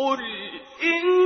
قل إن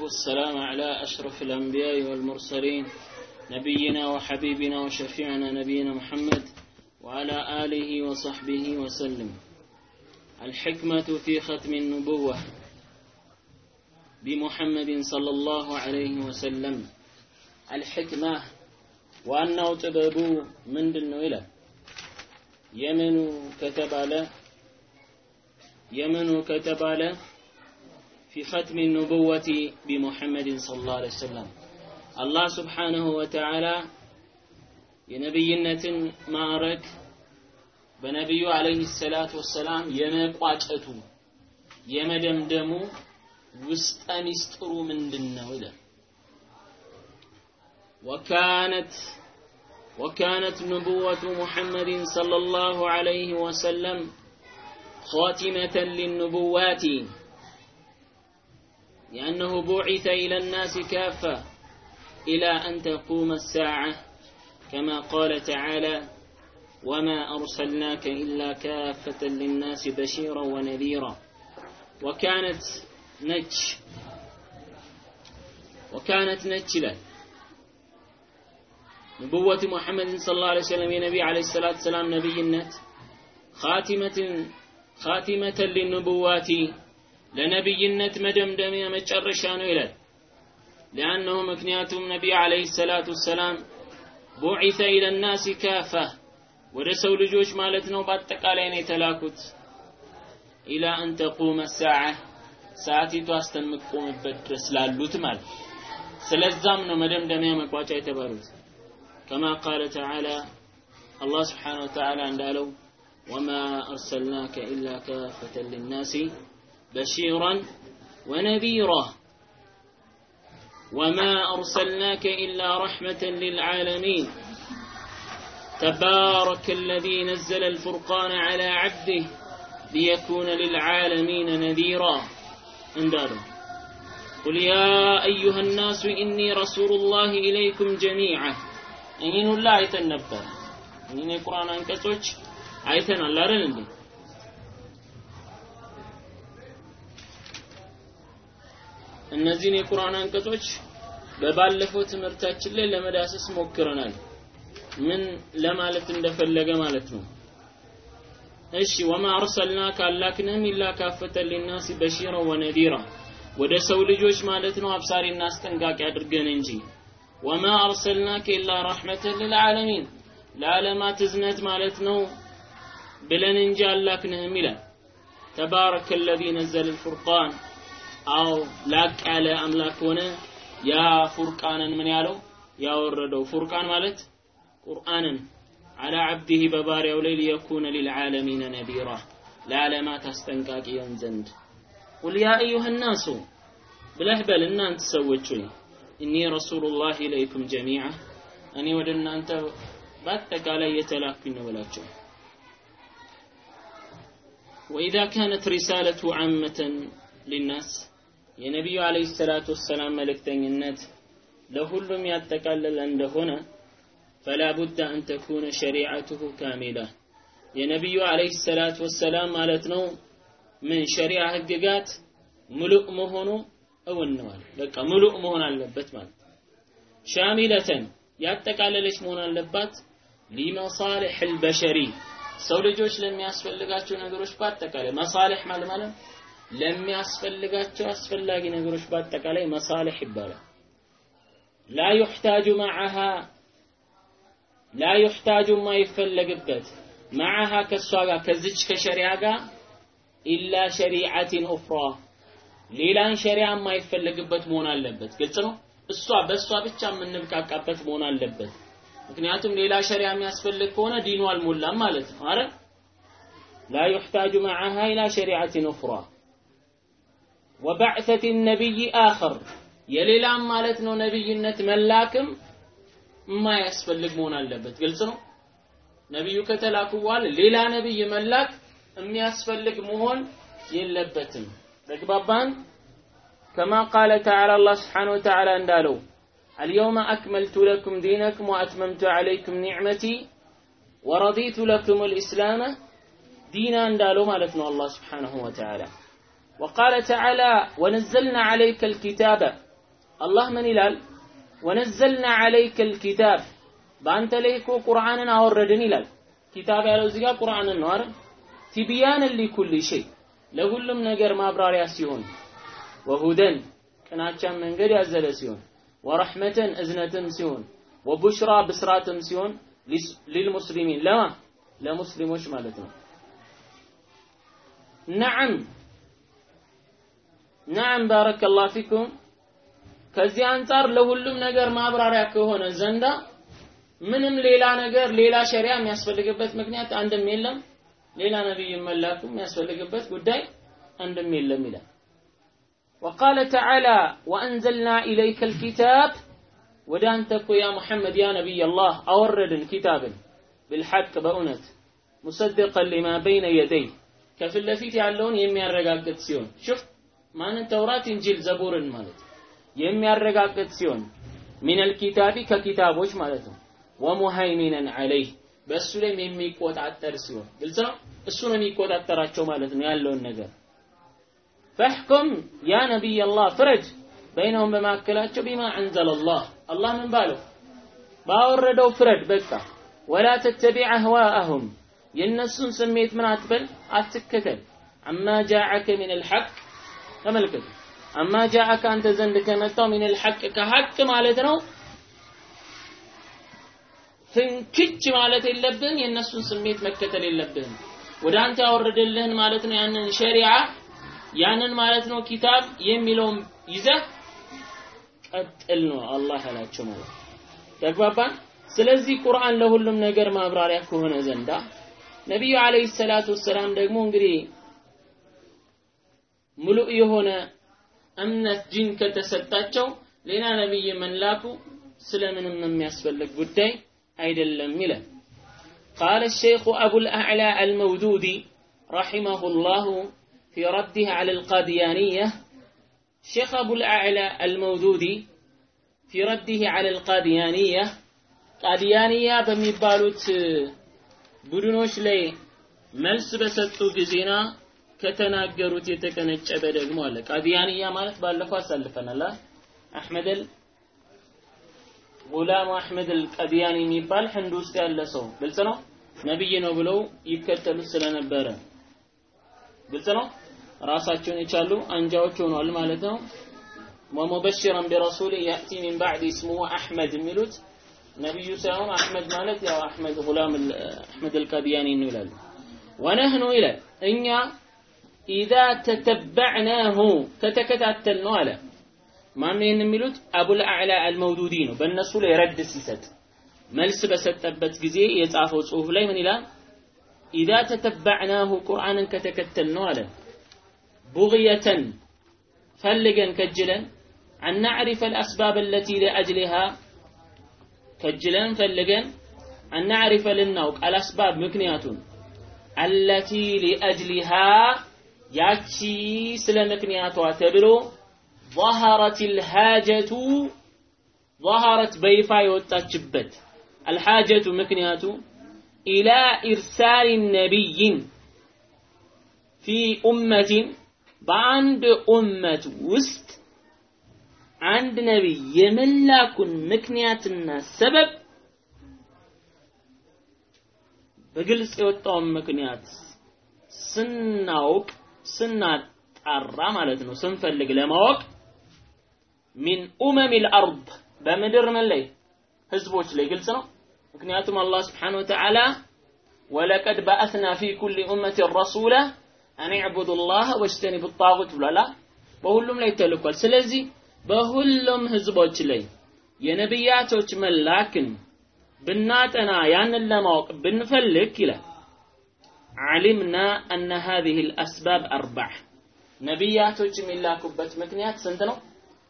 والسلام على أشرف الأنبياء والمرسلين نبينا وحبيبنا وشفيعنا نبينا محمد وعلى آله وصحبه وسلم. الحكمة في ختم النبوة بمحمد صلى الله عليه وسلم. الحكمة وأنه تبابو من دنو إلى يمن كتب على يمن كتب في ختم النبوة بمحمد صلى الله عليه وسلم الله سبحانه وتعالى የነብይነትን ማዕረግ በነቢዩ አለይሂ ሰላቱ ወሰላም የመቋጨቱ የመደምደሙ ውስጠ ሚስጥሩ ምንድን ነው ይላል وكانت وكانت نبوة محمد صلى الله عليه وسلم خاتمة للنبوات لأنه بعث إلى الناس كافة إلى أن تقوم الساعة كما قال تعالى وما أرسلناك إلا كافة للناس بشيرا ونذيرا وكانت نج وكانت نج له. نبوة محمد صلى الله عليه وسلم نبي عليه الصلاة والسلام نبي النت خاتمة خاتمة للنبوات ለነቢይነት መደምደሚያ መጨረሻ ነው ይላል። ሊአነሁ ምክንያቱም ነቢይ ዓለይሂ ሰላቱ ወሰላም ቡዒተ ኢለ ናሲ ካፋ ወደ ሰው ልጆች ማለት ነው በአጠቃላይ ነው የተላኩት። ኢላ አን ተቁመ ሰዓ ሰዓቲቱ እስከምትቆምበት ድረስ ላሉት ማለት ስለዛም ነው መደምደሚያ መቋጫ የተባሉት። ከማ ቃለ ተዓላ አላህ ስብሓነ ወተዓላ እንዳለው ወማ አርሰልናከ ኢላ ካፈተን ሊናሲ بشيرا ونذيرا. وما أرسلناك إلا رحمة للعالمين. تبارك الذي نزل الفرقان على عبده ليكون للعالمين نذيرا. اندادو قل يا أيها الناس إني رسول الله إليكم جميعا. أين الله يتنبه أين القرآن أنكتوش أيتنا الله رلني እነዚህን የቁርአን አንቀጾች በባለፈው ትምህርታችን ላይ ለመዳሰስ ሞክረናል። ምን ለማለት እንደፈለገ ማለት ነው። እሺ ወማ አርሰልናከ አላክንም ኢላ ካፈተን ሊናሲ በሺራ ወነዲራ። ወደ ሰው ልጆች ማለት ነው አብሳሪና አስጠንቃቂ አድርገን እንጂ። ወማ አርሰልናከ ኢላ ረሕመተን ልልዓለሚን ለዓለማት እዝነት ማለት ነው ብለን እንጂ አላክንህም ይላል። ተባረከ ለዚ ነዘለ ልፉርቃን አው ላቅ ያለ አምላክ ሆነ። ያ ፉርቃንን ምን ያለው? ያወረደው ፉርቃን ማለት ቁርአንን አላ አብዲህ በባሪያው ላይ ሊየኩነ ሊልዓለሚነ ነቢራ ለዓለማት አስጠንቃቂ ይሆን ዘንድ። ቁል ያ አዩሃ ናሱ ብለህ በል እናንተ ሰዎች ሆይ እኒ ረሱሉላህ ኢለይኩም ጀሚዓ እኔ ወደ እናንተ በአጠቃላይ የተላኩኝ ነው ብላቸው وإذا كانت رسالته عامة للناس የነቢዩ አለይሂ ሰላቱ ወሰላም መልእክተኝነት ለሁሉም ያጠቃለለ እንደሆነ ፈላ ቡደ አን ተኩነ ሸሪዓቱሁ ካሚላ። የነቢዩ አለይሂ ሰላቱ ወሰላም ማለት ነው ምን ሸሪዓ ህግጋት ሙሉእ መሆኑ እውን ነዋል በቃ ሙሉእ መሆን አለበት ማለት ሻሚለተን ያጠቃለለች መሆን አለባት። ሊመሳሊሕ አልበሸሪ ሰው ልጆች ለሚያስፈልጋቸው ነገሮች በአጠቃላይ መሳሊሕ ማለት ማለት ለሚያስፈልጋቸው አስፈላጊ ነገሮች በአጠቃላይ መሳሊሕ ይባላል ላ ዩሕታጁ ማዓሃ ላ ዩሕታጁ የማይፈለግበት ማዓሃ ከእሷ ጋር ከዚች ከሸሪያ ጋር ኢላ ሸሪዓትን ኡኽራ ሌላን ሸሪዓ የማይፈለግበት መሆን አለበት። ግልጽ ነው። እሷ በእሷ ብቻ የምንብቃቃበት መሆን አለበት። ምክንያቱም ሌላ ሸሪዓ የሚያስፈልግ ከሆነ ዲኑ አልሞላም ማለት ነው። አረ ላ ዩሕታጁ መዓሃ ኢላ ሸሪዓትን ኡኽራ ወባዕሰት ነቢይ አኸር የሌላም ማለት ነው ነቢይነት መላክም የማያስፈልግ መሆን አለበት። ግልጽ ነው። ነቢዩ ከተላኩ በኋላ ሌላ ነቢይ መላክ የሚያስፈልግ መሆን የለበትም። ተግባባን? ከማ ቃለ ተዓላ አላህ ስብሓነሁ ወተዓላ እንዳለው አልየውመ አክመልቱ ለኩም ዲነኩም ወአትመምቱ ዐለይኩም ኒዕመቲ ወረዲቱ ለኩም ልእስላመ ዲና እንዳለው ማለት ነው አላህ ስብሓነሁ ወተዓላ وقال تعالى ونزلنا عليك الكتاب الله من ይላል ወነዘልና عليك الكتاب በአንተ ላይ እኮ ቁርአንን አወረድን ይላል ኪታብ ያለው እዚህ ጋር ቁርአንን ነው አይደል ቲቢያንን ሊኩል ሸይ ለሁሉም ነገር ማብራሪያ ሲሆን ወሁደን ቅናቻን መንገድ ያዘለ ሲሆን ወረሕመተን እዝነትም ሲሆን ወቡሽራ ብስራትም ሲሆን ሊልሙስሊሚን ለማ ለሙስሊሞች ማለት ነው ነዓም ናም ባረከላሁ ፊኩም። ከዚህ አንጻር ለሁሉም ነገር ማብራሪያ ከሆነ ዘንዳ ምንም ሌላ ነገር ሌላ ሸሪያ የሚያስፈልግበት ምክንያት አንድም የለም፣ ሌላ ነብይ መላኩ የሚያስፈልግበት ጉዳይ አንድም የለም ይላል። ወቃለ ተዓላ ወአንዘልና ኢለይከ ልኪታብ ወደ አንተ እኮ ያ ሙሐመድ ያ ነቢይ አላህ አወረድን ኪታብን ብልሐቅ በእውነት ሙሰድቀን ሊማ በይነ የደይ ከፊት ለፊት ያለውን የሚያረጋግጥ ሲሆን ሽፍ ማንን ተውራት እንጂል ዘቡርን ማለት የሚያረጋግጥ ሲሆን ሚነል ኪታቢ ከኪታቦች ማለት ነው። ወሙሃይሚነን ዐለይህ በእሱ ላይም የሚቆጣጠር ሲሆን ግልጽ ነው? እሱ ነው የሚቆጣጠራቸው ማለት ነው ያለውን ነገር። ፈሕኩም ያ ነቢይ አላህ ፍረድ በይነሁም በመካከላቸው ቢማ አንዘለ አላህ አላህ ምን ባለው? ባወረደው ፍረድ በቃ ወላ ተተቢዕ አህዋአሁም የእነሱን ስሜት ምን አትበል? አትከተል አማ ጃዐከ ሚን አልሐቅ ተመልከቱ። አማ ጃዐከ አንተ ዘንድ ከመጣው ሚን አልሐቅ ከሐቅ ማለት ነው። ፍንክች ማለት የለብህም የእነሱን ስሜት መከተል የለብህም። ወደ አንተ ያወረደልህን ማለት ነው ያንን ሸሪዓ ያንን ማለት ነው ኪታብ የሚለውን ይዘህ ቀጥል ነው አላህ ያላቸው ማለት ተግባባን? ስለዚህ ቁርአን ለሁሉም ነገር ማብራሪያ ከሆነ ዘንዳ ነቢዩ አለይሂ ሰላቱ ወሰላም ደግሞ እንግዲህ ሙሉእ የሆነ እምነት ጂን ከተሰጣቸው ሌላ ነቢይ መላኩ ስለምንም የሚያስፈልግ ጉዳይ አይደለም ይላል قال الشيخ أبو الأعلى المودودي رحمه الله في رده على القاديانية الشيخ أبو الأعلى المودودي في رده على القاديانية قاديانية بمبالوت ቡድኖች ላይ መልስ በሰጡ ጊዜና ከተናገሩት የተቀነጨበ ደግሞ አለ። ቃዲያንያ ማለት ባለፈው አሳልፈናል። አህመድ ጉላም አህመድ አልቀዲያኒ የሚባል ህንድ ውስጥ ያለ ሰው ግልጽ ነው። ነብይ ነው ብለው ይከተሉት ስለነበረ ግልጽ ነው። ራሳቸውን የቻሉ አንጃዎች ሆኗል ማለት ነው። ወሙበሽረን ቢረሱል ያእቲ ሚን ባዕድ እስሙሁ አሕመድ የሚሉት ነብዩ ሳይሆን አሕመድ ማለት ያው አሕመድ ጉላም አሕመድ ነው ይላሉ። ወነህኑ ይላል እኛ ኢዛ ተተበዕናሁ ከተከታተል ነው አለ። ማነው ይህን የሚሉት? አቡል አዕላ አልመውዱዲ ነው። በእነሱ ላይ ረድ ሲሰጥ መልስ በሰጠበት ጊዜ የጻፈው ጽሁፍ ላይ ምን ይላል? ኢዛ ተተበዕናሁ ቁርአንን ከተከተል ነው አለ። ቡግየተን ፈልገን ከጅለን አን ናዕሪፈ አልአስባብ አለቲ ሊአጅሊሃ ከጅለን ፈልገን አናዕሪፈ ልናውቅ አልአስባብ ምክንያቱን አለቲ ሊአጅሊሃ ያቺ ስለ ምክንያቷ ተብሎ ظهرت الحاجة ظهرت በይፋ የወጣችበት الحاجة ምክንያቱ إلى إرسال نبي في أمة በአንድ ኡመት ውስጥ አንድ ነቢይ የመላኩን ምክንያትና ሰበብ በግልጽ የወጣውን ምክንያት ስናውቅ ስናጣራ ማለት ነው። ስንፈልግ ለማወቅ ሚን ኡመም ልአርድ በምድር ምን ላይ? ህዝቦች ላይ ግልጽ ነው። ምክንያቱም አላህ ስብሓን ወተዓላ ወለቀድ በአትና ፊ ኩል ኡመት ረሱላ አን ዕቡዱ ላህ ወጅተኒቡ ጣጉት ብሏላ በሁሉም ላይ ተልኳል። ስለዚህ በሁሉም ህዝቦች ላይ የነቢያቶች መላክን ብናጠና ያንን ለማወቅ ብንፈልግ ይላል ዓሊምና አነ ሀዚህ ልአስባብ አርባዕ ነቢያቶች የሚላኩበት ምክንያት ስንት ነው?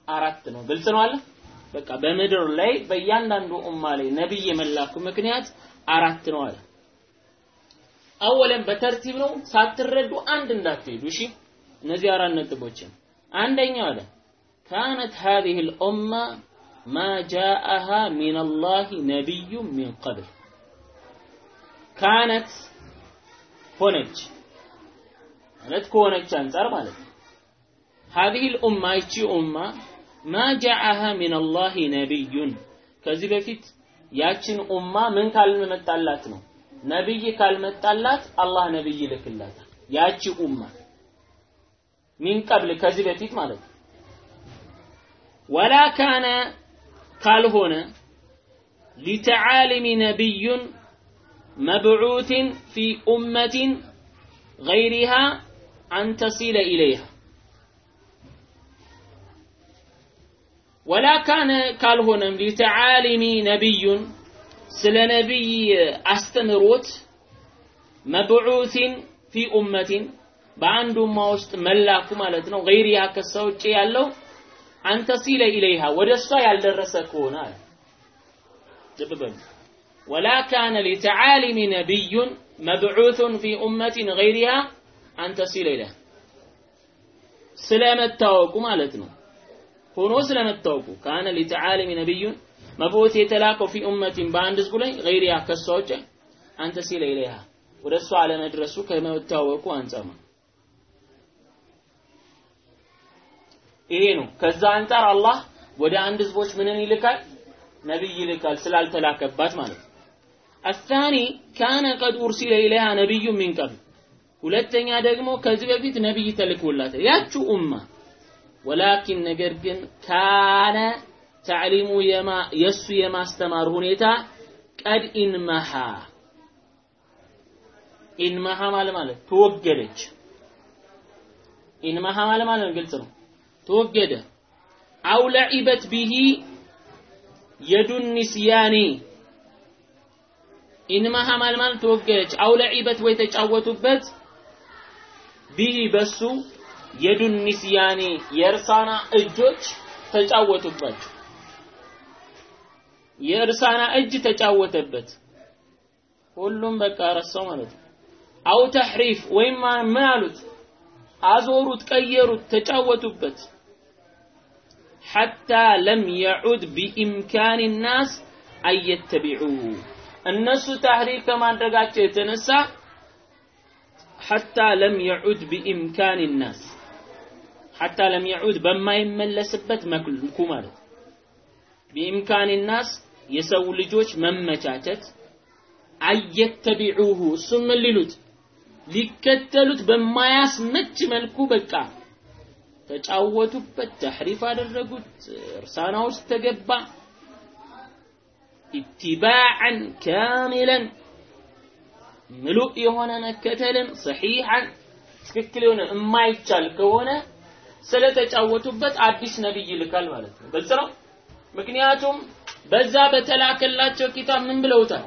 አራት ነው። ግልጽ ነው አለ። በቃ በምድር ላይ በእያንዳንዱ ኡማ ላይ ነቢይ የመላኩ ምክንያት አራት ነው አለ። አወለን በተርቲብ ነው፣ ሳትረዱ አንድ እንዳትሄዱ። እሺ፣ እነዚህ አራት ነጥቦችን አንደኛው አለ ካነት ሀዚህ ልኡማ ማ ጃአሃ ሚን አላህ ነቢዩ ሚን ቀብል ካነት ሆነች ማለት ከሆነች አንጻር ማለት ነው። هذه الأمة ይቺ ኡማ ማ ጃአሃ ሚን አላህ ነቢዩን ከዚህ በፊት ያችን ኡማ ምን ካልመጣላት ነው ነብይ ካልመጣላት አላህ ነብይ ይልክላታል። ያቺ ኡማ ሚን ቀብል ከዚህ በፊት ማለት ነው። ወላ ካነ ካልሆነ ሊተዓሊሚ ነቢዩን መብዑትን ፊ ኡመትን ገይሪሃ አን ተሲለ ኢለይሃ ወላ ካነ ካልሆነም ሊተዓሊሚ ነቢዩን ስለ ነቢይ አስተምሮት መብዑትን ፊ ኡመትን በአንድ ኡማ ውስጥ መላኩ ማለት ነው። ገይሪሃ ከሷ ውጭ ያለው አንተ ሲለ ኢለይሃ ወደ እሷ ያልደረሰ ከሆነ አለ። ልብ በሉ ወላ ካነ ሊተዓሊሚ ነቢዩን መብዑቱን ፊ ኡመትን ገይሪሃ አንተ ሲለ ኢለይሃ ስለመታወቁ ማለት ነው ሆኖ ስለመታወቁ ካነ ሊተዓሊሚ ነቢዩን መብዑት የተላከው ፊ ኡመትን በአንድ ህዝቡ ላይ ገይሪሃ ከሷ ውጭ አንተ ሲለ ኢለይሃ ወደ እሷ አለመድረሱ ከመታወቁ አንጻር ነው ይሄ ነው። ከዛ አንጻር አላህ ወደ አንድ ህዝቦች ምንን ይልካል? ነብይ ይልካል። ስላልተላከባት ማለት ነው። አሳኒ ካነ ቀድ ኡርሲለ ኢለይሃ ነቢዩ ሚን ቀብል። ሁለተኛ ደግሞ ከዚህ በፊት ነብይ ተልኮላታል። ያቺው ኡማ ወላኪን ነገር ግን ካነ ተዕሊሙ የማ የሱ የማስተማር ሁኔታ قد انمحى انمحى ማለት ማለት ተወገደች። انمحى ማለት ማለት ግልጽ ነው። ተወገደ። أو لعبت به يد النسيان انمحى ማለት ማለት ተወገደች أو لعبت ወይ ተጫወቱበት። به በሱ يد النسيان የእርሳና እጆች ተጫወቱበት። የእርሳና እጅ ተጫወተበት። ሁሉም በቃ ረሳው ማለት ነው። አው ተሕሪፍ ወይም ምን አሉት? አዞሩት ቀየሩት ተጫወቱበት። ሐታ ለም የዑድ ቢኢምካን ናስ አየተቢዑሁ እነሱ ታህሪፍ ከማድረጋቸው የተነሳ حتى لم يعد بإمكان الناس حتى لم يعد በማይመለስበት መልኩ ማለት بإمكان الناس የሰው ልጆች መመቻቸት أن يتبعوه እሱም ምን ሊሉት ሊከተሉት በማያስመች መልኩ በቃ ተጫወቱበት፣ تحريف አደረጉት፣ እርሳና ውስጥ ተገባ። اتباعا ካሚለን ምሉእ የሆነ መከተልን ሰሒሐን ትክክል የሆነ የማይቻል ከሆነ ስለተጫወቱበት አዲስ ነብይ ይልካል ማለት ነው። ግልጽ ነው። ምክንያቱም በዛ በተላከላቸው ኪታብ ምን ብለውታል?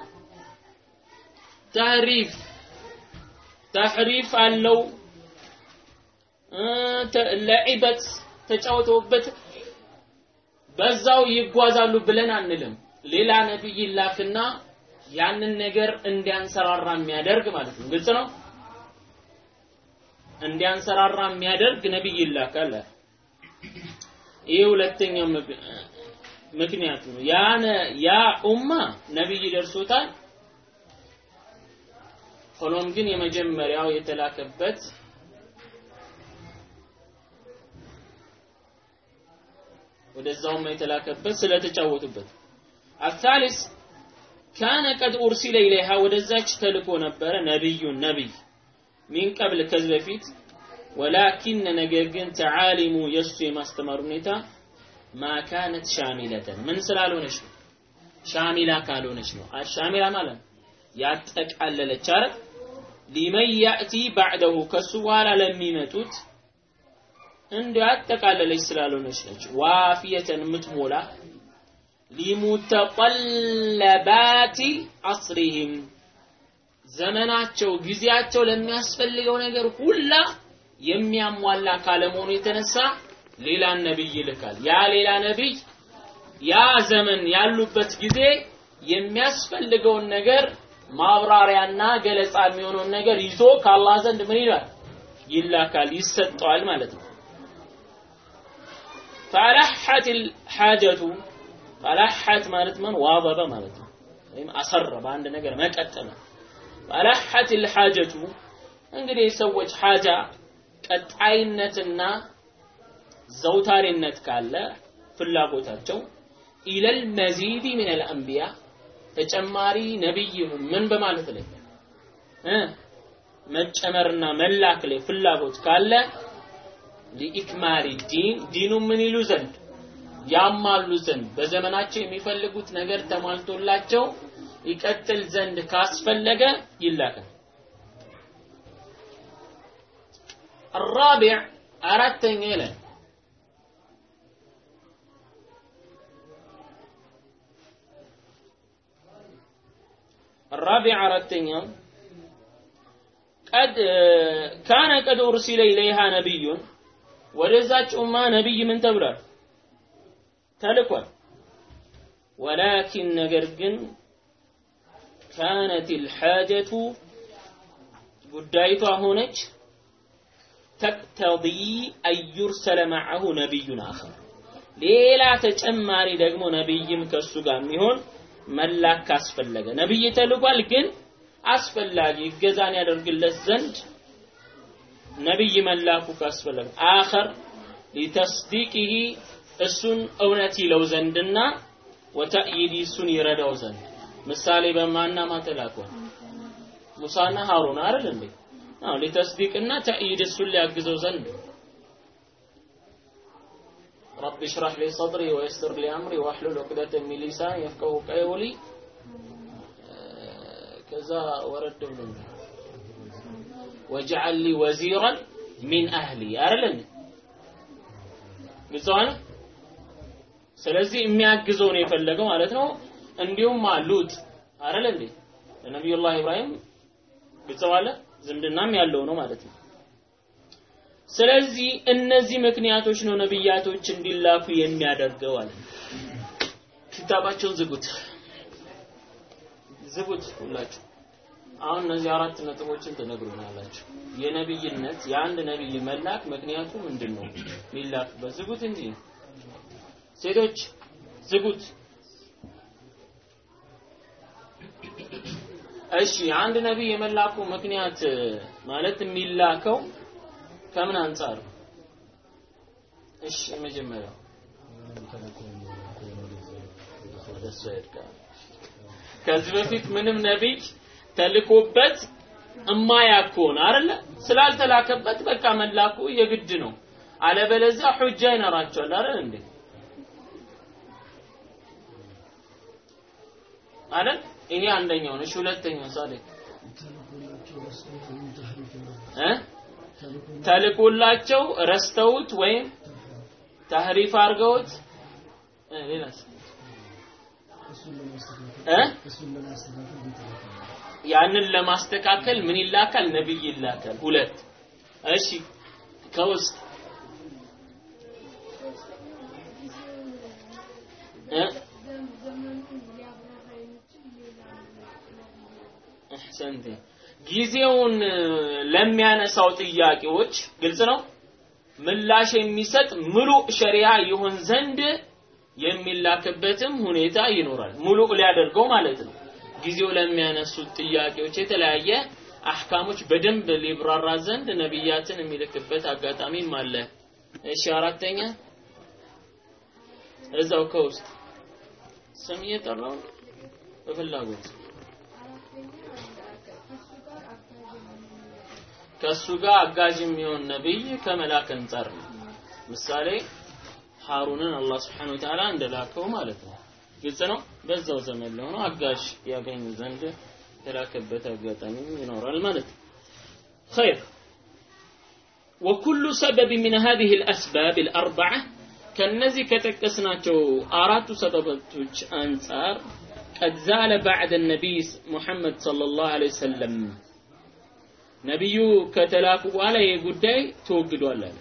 ተሕሪፍ ተሕሪፍ አለው ለዒበት ተጫውተውበት በዛው ይጓዛሉ ብለን አንልም። ሌላ ነብይ ይላክና ያንን ነገር እንዲያንሰራራ የሚያደርግ ማለት ነው። ግልጽ ነው። እንዲያንሰራራ የሚያደርግ ነብይ ይላካል። ይህ ሁለተኛው ምክንያት ነው። ያነ ያ ኡማ ነብይ ደርሶታል። ሆኖም ግን የመጀመሪያው የተላከበት ወደዛውም የተላከበት ስለተጫወቱበት አሳሊስ ካነ ቀድ ኡርሲለ ኢለይሃ ወደዛች ተልኮ ነበረ ነቢዩን ነቢይ። ሚን ቀብል ከዚህ በፊት። ወላኪን ነገር ግን ተዓሊሙ የእሱ የማስተማር ሁኔታ ማ ካነት ሻሚለተን ምን ስላልሆነች ነው? ሻሚላ ካልሆነች ነው። ሻሚላ ማለት ያጠቃለለች አረ ሊመን ያእቲ ባዕደሁ ከሱ በኋላ ለሚመጡት እንዲሁ ያጠቃለለች ስላልሆነች ነች። ዋፊየተን የምትሞላ ሊሙተቀለባቲ አስሪህም። ዘመናቸው ጊዜያቸው ለሚያስፈልገው ነገር ሁላ የሚያሟላ ካለመሆኑ የተነሳ ሌላን ነብይ ይልካል። ያ ሌላ ነብይ ያ ዘመን ያሉበት ጊዜ የሚያስፈልገውን ነገር ማብራሪያና ገለጻ የሚሆነውን ነገር ይዞ ከአላህ ዘንድ ምን ይላል? ይላካል ይሰጠዋል ማለት ነው። ፈለሐት ልሓጀቱ ፈለሐት ማለት ምን ዋበበ ማለት ነው። ወይም አሰረ በአንድ ነገር መቀጠለ ፈለሐት ልሓጀቱ እንግዲህ የሰዎች ሓጃ ቀጣይነትና ዘውታሪነት ካለ ፍላጎታቸው ኢለል መዚዲ ምን አልአንቢያ ተጨማሪ ነብይ ምን በማለት ላይ መጨመርና መላክ ላይ ፍላጎት ካለ ሊኢክማሊ ዲን ዲኑ ምን ይሉ ዘንድ ያማሉ ዘንድ በዘመናቸው የሚፈልጉት ነገር ተሟልቶላቸው ይቀጥል ዘንድ ካስፈለገ ይላካል። الرابع አራተኛ ይላል الرابع አራተኛው ቀድ ካነ ቀድ ኡርሲለ ኢለይሃ ነቢዩን ወደዛች ኡማ ነቢይ ምን ተብሏል ተልኳል። ወላኪን ነገር ግን ካነት ልሓጀቱ ጉዳይቷ ሆነች። ተቅተዲ አዩርሰለ መዐሁ ነቢዩን አኸር። ሌላ ተጨማሪ ደግሞ ነቢይም ከእሱ ጋር የሚሆን መላክ ካስፈለገ። ነቢይ ተልኳል ግን አስፈላጊ እገዛን ያደርግለት ዘንድ ነቢይ መላኩ ካስፈለገ። አኸር ሊተስዲቂሂ እሱን እውነት ይለው ዘንድና ወተእይዲ እሱን ይረዳው ዘንድ ምሳሌ በማና ማተላኳል ሙሳና ሃሩን አይደል እንዴ አዎ ሊተስዲቅና ተእይድ እሱን ሊያግዘው ዘንድ رب اشرح لي صدري ويسر لي أمري واحلل عقدة من لساني يفقه قولي كذا ورد من واجعل لي وزيرا من أهلي أرلن ግልጸዋል ስለዚህ የሚያግዘው ነው የፈለገው ማለት ነው። እንዲሁም ሉጥ አይደል እንዴ? ለነቢዩላህ ኢብራሂም ግልጸዋለ ዝምድናም ያለው ነው ማለት ነው። ስለዚህ እነዚህ ምክንያቶች ነው ነብያቶች እንዲላኩ የሚያደርገው አለ። ኪታባቸውን ዝጉት። ዝጉት ሁላችሁ። አሁን እነዚህ አራት ነጥቦችን ትነግሩናላችሁ። የነብይነት የአንድ ነብይ መላክ ምክንያቱ ምንድን ነው ሚላክበት ዝጉት እንጂ ሴቶች ዝጉት። እሺ አንድ ነቢይ የመላኩ ምክንያት ማለት የሚላከው ከምን አንጻር እሺ የመጀመሪያው። ከዚህ በፊት ምንም ነቢይ ተልኮበት እማያክ አይደለ? ስላልተላከበት በቃ መላኩ የግድ ነው። አለበለዚያ ሑጃ ይኖራቸዋል አይደል እንዴ አይደል? ይሄ አንደኛው ነው እሺ ሁለተኛው እ? ተልኮላቸው ረስተውት ወይም ታህሪፍ አድርገውት? ሌላስ እ? ያንን ለማስተካከል ምን ይላካል? ነብይ ይላካል። ሁለት። እሺ ከውስጥ እ አህሰንቴ ጊዜውን ለሚያነሳው ጥያቄዎች ግልጽ ነው። ምላሽ የሚሰጥ ሙሉ ሸሪዓ ይሆን ዘንድ የሚላክበትም ሁኔታ ይኖራል። ሙሉ ሊያደርገው ማለት ነው። ጊዜው ለሚያነሱት ጥያቄዎች የተለያየ አህካሞች በደንብ ሊብራራ ዘንድ ነቢያትን የሚልክበት አጋጣሚም አለ። እሺ አራተኛ እዛው ከውስጥ ስም እየጠራው በፍላጎት ከእሱ ጋር አጋዥ የሚሆን ነቢይ ከመላክ አንጻር ነው። ምሳሌ ሐሩንን አላህ ስብሐነሁ ወተዓላ እንደላከው ማለት ነው። ግልጽ ነው። በዛው ዘመን ለሆነው አጋዥ ያገኙ ዘንድ የተላከበት አጋጣሚ ይኖራል ማለት ነው። ኸይር ወኩሉ ሰበብ ሚን ሀዚህ ልአስባብ ልአርበዓ ከእነዚህ ከጠቀስናቸው አራቱ ሰበቦች አንጻር ቀዛለ ዛለ ባዕደ ነቢይ ሙሐመድ ሰለላሁ ዐለይሂ ወሰለም ነቢዩ ከተላኩ በኋላ ይህ ጉዳይ ተወግዷል አለ።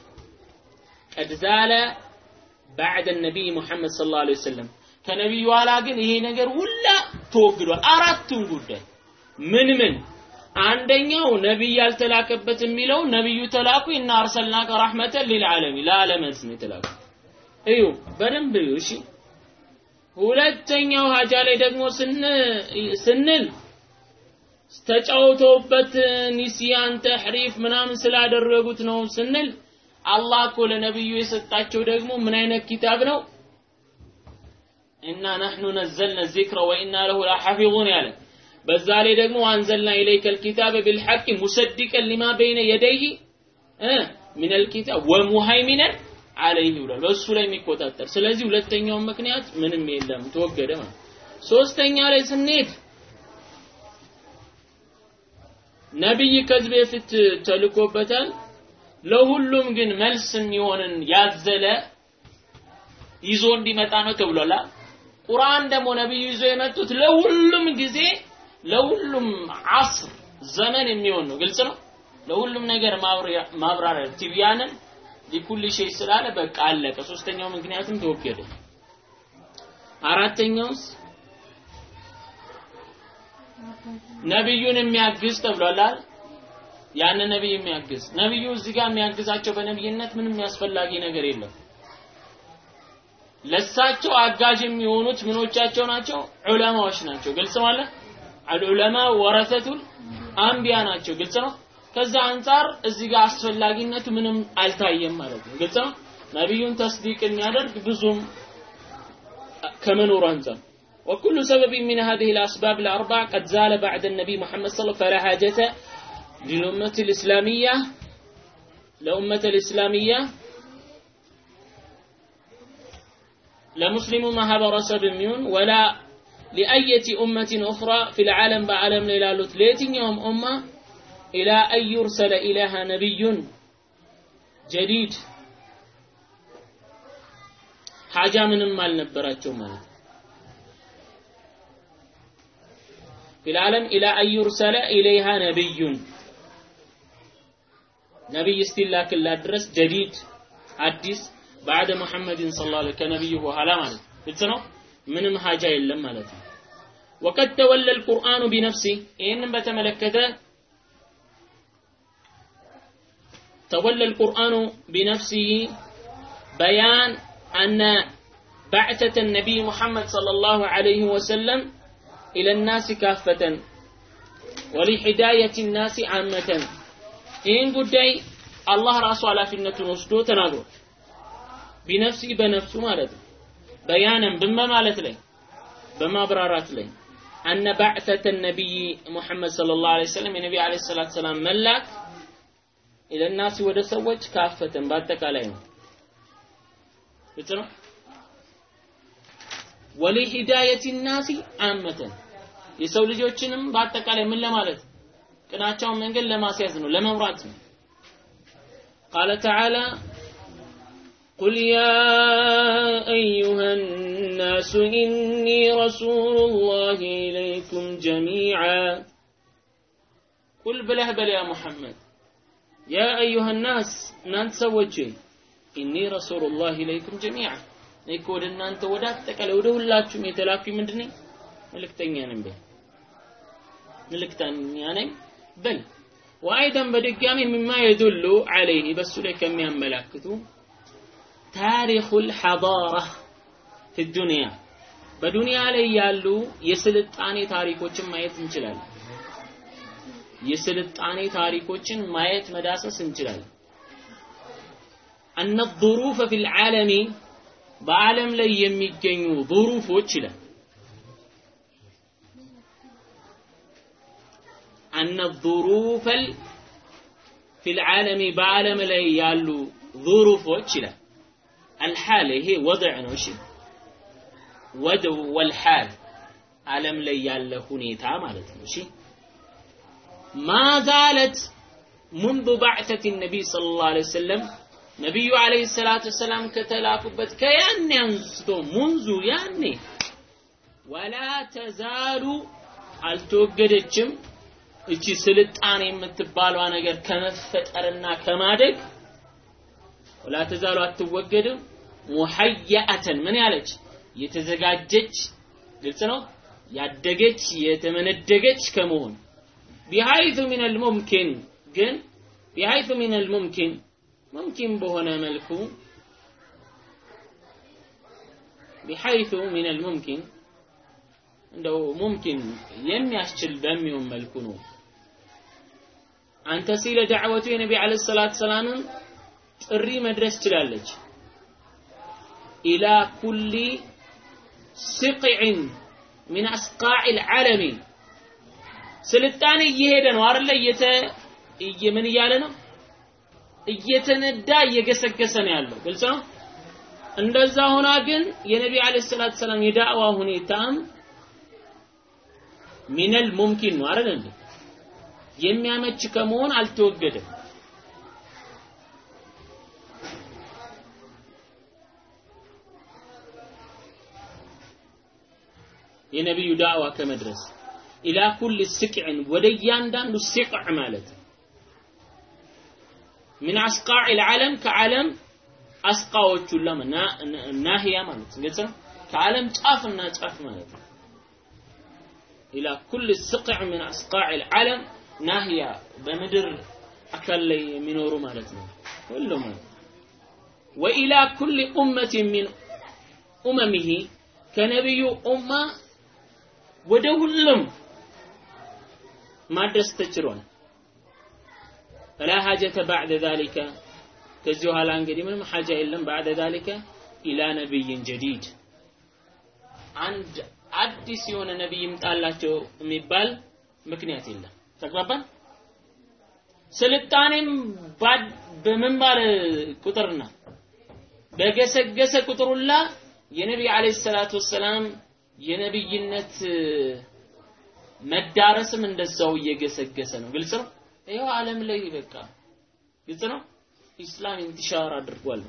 ቀድ ዛለ ባዕደ ነቢይ ሙሐመድ ስለ ላ ወሰለም። ከነቢዩ ኋላ ግን ይሄ ነገር ሁላ ተወግዷል። አራቱም ጉዳይ ምን ምን? አንደኛው ነቢይ ያልተላከበት የሚለው ነቢዩ ተላኩ እና አርሰልናከ ረሕመተን ሊልዓለሚ ለዓለመት ነው እዩ በደንብ እሺ። ሁለተኛው ሀጃ ላይ ደግሞ ስንል ተጫውተውበት ኒስያን ተሕሪፍ ምናምን ስላደረጉት ነው ስንል አላህ እኮ ለነብዩ የሰጣቸው ደግሞ ምን አይነት ኪታብ ነው? እና ነህኑ ነዘልነ ዚክረ ወኢና ለሁ ለሐፊዙን ያለ። በዛ ላይ ደግሞ አንዘልና ኢለይከ ልኪታበ ቢልሐቅ ሙሰዲቀን ሊማ በይነ የደይህ ምን ልኪታብ ወሙሃይሚነን አለይህ ብሏል። በእሱ ላይ የሚቆጣጠር። ስለዚህ ሁለተኛውን ምክንያት ምንም የለም። ተወገደ ማለት ሶስተኛ ላይ ስንሄድ ነቢይ ከዚህ በፊት ተልኮበታል። ለሁሉም ግን መልስ የሚሆንን ያዘለ ይዞ እንዲመጣ ነው ተብሏል። ቁርአን ደግሞ ነቢዩ ይዞ የመጡት ለሁሉም ጊዜ ለሁሉም አስር ዘመን የሚሆን ነው። ግልጽ ነው? ለሁሉም ነገር ማብራሪያ ቲቢያንን ሊኩል ሸይ ስላለ በቃ አለቀ። ሶስተኛው ምክንያትም ተወገደ። አራተኛውስ ነብዩን የሚያግዝ ተብሏል። ያን ነብይ የሚያግዝ ነብዩ እዚህ ጋር የሚያግዛቸው በነብይነት ምንም ያስፈላጊ ነገር የለም። ለሳቸው አጋዥ የሚሆኑት ምኖቻቸው ናቸው? ዑለማዎች ናቸው። ግልጽ ማለት አልዑለማ ወረሰቱል አንቢያ ናቸው። ግልጽ ነው? ከዛ አንጻር እዚህ ጋር አስፈላጊነቱ ምንም አልታየም ማለት ነው። ግልጽ ነው? ነብዩን ተስዲቅ የሚያደርግ ብዙም ከመኖሩ አንጻር وكل سبب من هذه الأسباب الأربع قد زال بعد النبي محمد صلى الله عليه وسلم فلا حاجة للأمة الإسلامية لأمة الإسلامية. لمسلم ما هبر سبميون ولا لأية أمة أخرى في العالم بعالم ليلالوت ليتين يوم أمة إلى أن يرسل إليها نبي جديد. حاجة من المال نبراتشو في العالم إلى أن يرسل إليها نبي. نبي استلاك الله درس جديد. حديث بعد محمد صلى الله عليه وسلم وهلا مالت بتسنو من حاجة إلا مالت وقد تولى القرآن بنفسه. إن بتملكته تولى القرآن بنفسه. بيان أن بعثة النبي محمد صلى الله عليه وسلم ኢለናሲ ካፈተን ወሊሂዳየት ናሲ አመተን ይህን ጉዳይ አላህ ራሱ ኃላፊነቱን ወስዶ ተናግሯል። ቢነፍሲ በነፍሱ ማለት ነው። በያነን በመማለት ላይ በማብራራት ላይ አነ ባዕተተ ነቢይ ሙሐመድ ሰለላሁ ዐለይሂ ወሰለም የነቢ ዐለይሂ ሰላቱ ሰላም መላክ ኢለናሲ ወደ ሰዎች ካፈተን በአጠቃላይ ነው። ግልጽ ነው። ወሊሂዳየት ናሲ አመተን የሰው ልጆችንም በአጠቃላይ ምን ለማለት ቅናቸውን መንገድ ለማስያዝ ነው ለመምራት ነው ቃለ ተዓላ قل يا أيها الناس إني رسول الله إليكم جميعا قل بله بل يا محمد يا أيها الناس نانت سوجي إني رسول الله إليكم جميعا እኔ እኮ ወደ እናንተ ወደ አጠቃላይ ወደ ሁላችሁም የተላኩ ምንድን ነኝ መልእክተኛ ምልክተኛ ነኝ በል ወአይደን በድጋሚ ምማ የዱሉ ዐለይህ በሱ ላይ ከሚያመላክቱ ታሪኹ ልሐዳራ ፊ ዱንያ በዱንያ ላይ ያሉ የስልጣኔ ታሪኮችን ማየት እንችላለን። የስልጣኔ ታሪኮችን ማየት መዳሰስ እንችላለን። አነ ظሩፈ ፊል ዓለሚ በዓለም ላይ የሚገኙ ظሩፎች ይላል أن الظروف في العالم بعالم لا يالو ظروف وشلا الحالة هي وضع نوشي. ودو والحال. عالم لا يالهوني تعمل نوشي. ما زالت منذ بعثة النبي صلى الله عليه وسلم. نبي عليه الصلاة والسلام كتلافبت كياني أنصدو منذ يعني. ولا تزال التوقد الجمع እቺ ስልጣኔ የምትባሏ ነገር ከመፈጠርና ከማደግ ወላ ተዛሉ አትወገድም። ሙሐያአተን ምን ያለች? የተዘጋጀች ግልጽ ነው? ያደገች የተመነደገች ከመሆን። بحيث من الممكن ግን بحيث من الممكن ممكن በሆነ መልኩ بحيث من الممكن እንደው ممكن የሚያስችል በሚሆን መልኩ ነው أن تصل دعوة የነቢ عليه الصلاة والسلام ን ጥሪ መድረስ ትችላለች። إلى كل ስቅዕን ሚን አስቃዕ ልዓለሚ ስልጣኔ እየሄደ ነው አይደለ እየተ ምን እያለ ነው? እየተነዳ እየገሰገሰ ነው ያለው። ግልጽ ነው? እንደዛ ሆና ግን የነቢ አለይሂ ሰላቱ ሰላም የዳዕዋ ሁኔታም ሚነል ሙምኪን ነው አይደል እንዴ የሚያመች ከመሆን አልተወገደም። የነቢዩ ዳዕዋ ከመድረስ ኢላ ኩል ስቅዕን ወደ እያንዳንዱ ስቅዕ ማለት ምን አስቃዕ ልዓለም ከዓለም አስቃዎቹ ለም ናህያ ማለት ግልጽ ነው ከዓለም ጫፍና ጫፍ ማለት ነው። ኢላ ኩል ስቅዕ ምን አስቃዕ ልዓለም ናህያ በምድር አካል ላይ የሚኖሩ ማለት ነው። ሁሉም ወኢላ ኩል ኡመት ሚን ኡመሚሂ ከነቢዩ ኡማ ወደ ሁሉም ማድረስ ተችሏል። ፈላ ሀጀተ ባዕደ ዛሊከ ከዚህ በኋላ እንግዲህ ምንም ሀጃ የለም። ባዕደ ዛሊከ ኢላ ነቢይን ጀዲድ። አንድ አዲስ የሆነ ነቢይ ይምጣላቸው የሚባል ምክንያት የለም። ተግባባን? ስልጣኔም ባለ ቁጥርና በገሰገሰ ቁጥሩላ የነቢይ عليه الصلاة والسلام የነብይነት መዳረስም እንደዛው እየገሰገሰ ነው። ግልጽ ነው? ይሄው ዓለም ላይ በቃ ግልጽ ነው? ኢስላም انتشار አድርጓል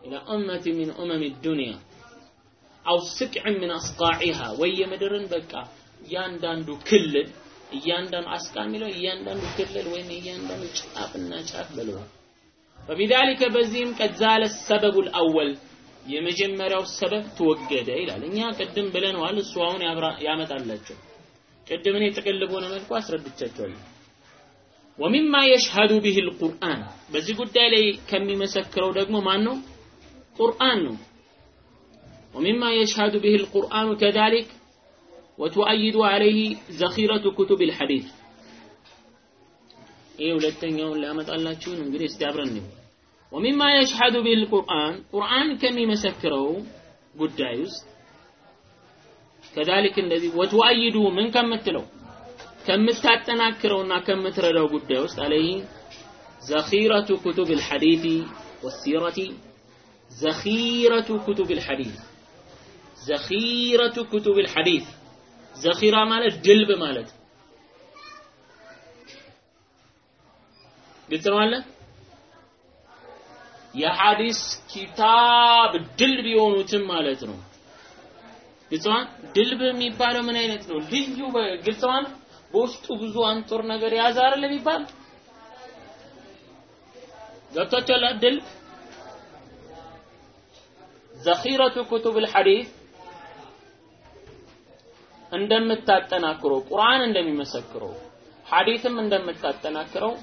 إلى أمة من أمم الدنيا أو صقع من أصقاعها ወይ የምድርን በቃ እያንዳንዱ ክልል እያንዳንዱ አስቃ የሚለው እያንዳንዱ ክልል ወይም እያንዳንዱ ጫፍና ጫፍ ብለው ወቢዳሊከ በዚህም ቀዛለ ሰበቡል አወል የመጀመሪያው ሰበብ ተወገደ ይላል። እኛ ቅድም ብለነዋል። እሱ አሁን ያመጣላቸው ቅድም እኔ ጥቅል በሆነ መልኩ አስረድቻቸዋለሁ። ወሚማ የሽሃዱ ቢህ ልቁርአን በዚህ ጉዳይ ላይ ከሚመሰክረው ደግሞ ማን ነው? ቁርአን ነው። ወሚማ የሽሃዱ ቢህ ልቁርአኑ ከዛሊክ وتؤيد عليه زخيرة كتب الحديث. إيه ولتنيون لأمت الله تشون انجليس دابرني ومما يشهد بالقرآن القرآن قرآن كمي مسكره قدايوز كذلك الذي وتؤيد من كم مثله كم تتناكرونا كم متردو قدايوز عليه زخيرة كتب الحديث والسيرة. زخيرة كتب الحديث. زخيرة كتب الحديث. ዘኺራ ማለት ድልብ ማለት ግልጽ ነው አለ የሐዲስ ኪታብ ድልብ የሆኑትም ማለት ነው። ግልጽዋን ድልብ የሚባለው ምን አይነት ነው? ልዩ ግልጽዋን በውስጡ ብዙ አንጦር ነገር የያዘ አይደል የሚባል ገብቷቸዋል። ድልብ ዘኺረቱ ኩቱብ አልሐዲስ እንደምታጠናክረው ቁርአን እንደሚመሰክረው ሐዲስም እንደምታጠናክረው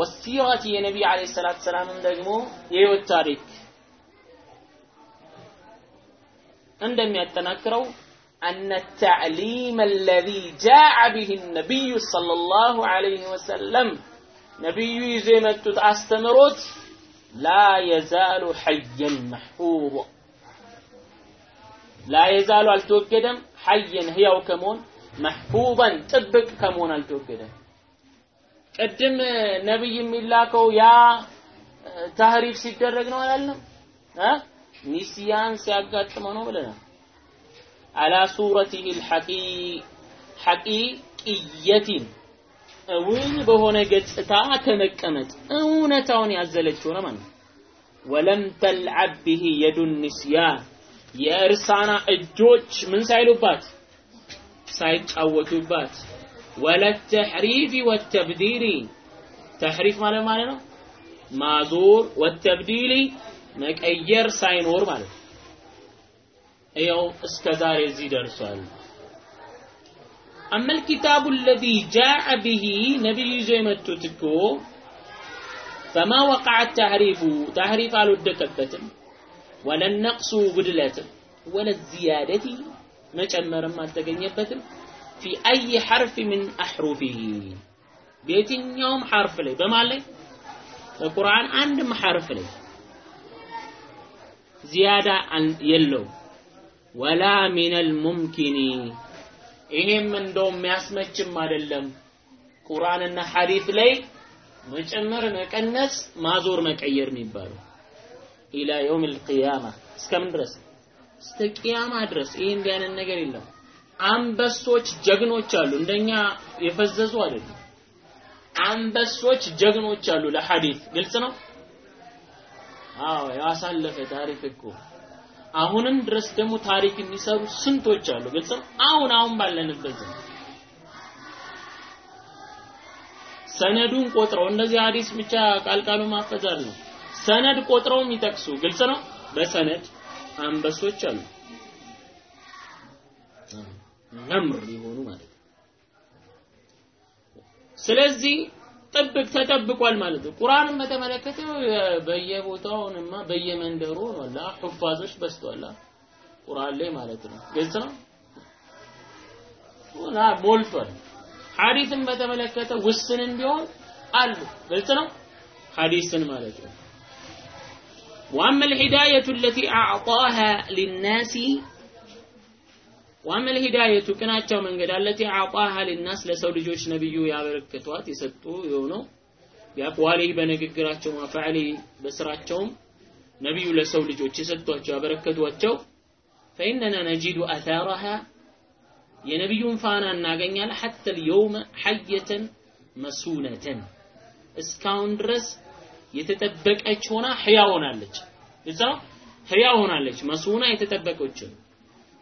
ወሲራት የነቢ አለይሂ ሰላቱ ሰላምም ደግሞ የህይወት ታሪክ እንደሚያጠናክረው أن التعليم الذي جاء به النبي صلى الله عليه وسلم نبي يزمت أستمرت لا يزال حيا محفوظا لا يزال التوكدم ሐየን ህያው ከመሆን መሕፉበን ጥብቅ ከመሆን አልተወገደ። ቅድም ነቢይ የሚላከው ያ ታህሪፍ ሲደረግ ነው አላልንም? ኒስያን ሲያጋጥመው ነው ብለናል። አላ ሱረቲሂ ሐቂቅየቲን እውን በሆነ ገጽታ ከመቀመጥ እውነታውን ያዘለች ሆነ ማለት ነው። ወለም ተልዓብ ቢሂ የዱን ኒስያን የእርሳና እጆች ምን ሳይሉባት ሳይጫወቱባት ወለተሕሪፊ ወተብዲሊ ተሕሪፍ ማለት ማለት ነው ማዞር ወተብዲሊ መቀየር ሳይኖር ማለት ነው። ይኸው እስከ ዛሬ እዚህ ደርሷል። أما الكتاب الذي جاء به نبي زي متوتكو فما وقع التحريف تحريف على الدكتة ወለነቅሱ ጉድለትም ወለዚያደቲ መጨመርም አልተገኘበትም። ፊ አይ ሐርፍ ምን አሕሩፊሂ በየትኛውም ሐርፍ ላይ በማን ላይ? በቁርአን አንድም ሐርፍ ላይ ዚያዳ የለው ወላ ሚነል ሙምኪኒ ይሄም እንደውም የሚያስመችም አይደለም። ቁርአንና ሐዲስ ላይ መጨመር መቀነስ ማዞር መቀየር የሚባለው ኢላ የውም ልቅያማ እስከምን ድረስ እስከ ቅያማ ድረስ ይሄ እንዲህ አይነት ነገር የለም። አንበሶች ጀግኖች አሉ፣ እንደኛ የፈዘዙ አይደሉም። አንበሶች ጀግኖች አሉ ለሐዲስ ግልጽ ነው። አዎ ያሳለፈ ታሪክ እኮ አሁንም ድረስ ደግሞ ታሪክ የሚሰሩ ስንቶች አሉ። ግልጽ ነው። አሁን አሁን ባለንበት ዘመን ሰነዱን ቆጥረው እንደዚህ ሐዲስ ብቻ ቃል ቃሉ ማፈዝ ነው። ሰነድ ቆጥረው የሚጠቅሱ ግልጽ ነው። በሰነድ አንበሶች አሉ። ነምር የሆኑ ማለት ነው። ስለዚህ ጥብቅ ተጠብቋል ማለት ነው። ቁርአንን በተመለከተ በየቦታውንማ በየመንደሩ ሆኗል። ሑፋዞች በዝተዋል ቁርአን ላይ ማለት ነው። ግልጽ ነው ሆና ሞልቷል። ሐዲስን በተመለከተ ውስንም ቢሆን አሉ። ግልጽ ነው ሐዲስን ማለት ነው። وأما الهداية التي أعطاها للناس وأما الهداية كناتشو من قد التي أعطاها للناس لسو لجوش نبيو يا بركتوات يسطو يونو بأقواله بنققراتشو وفعله بسراتشوم نبيو لسو لجوش يسطواتشو يا بركتواتشو فإننا نجد أثارها የነቢዩን ፋና እናገኛለን ሐተ اليوم حية مسونة እስካሁን ድረስ የተጠበቀች ሆና ህያው ሆናለች። ግልጽ ነው ሆናለች። መስኡና የተጠበቀች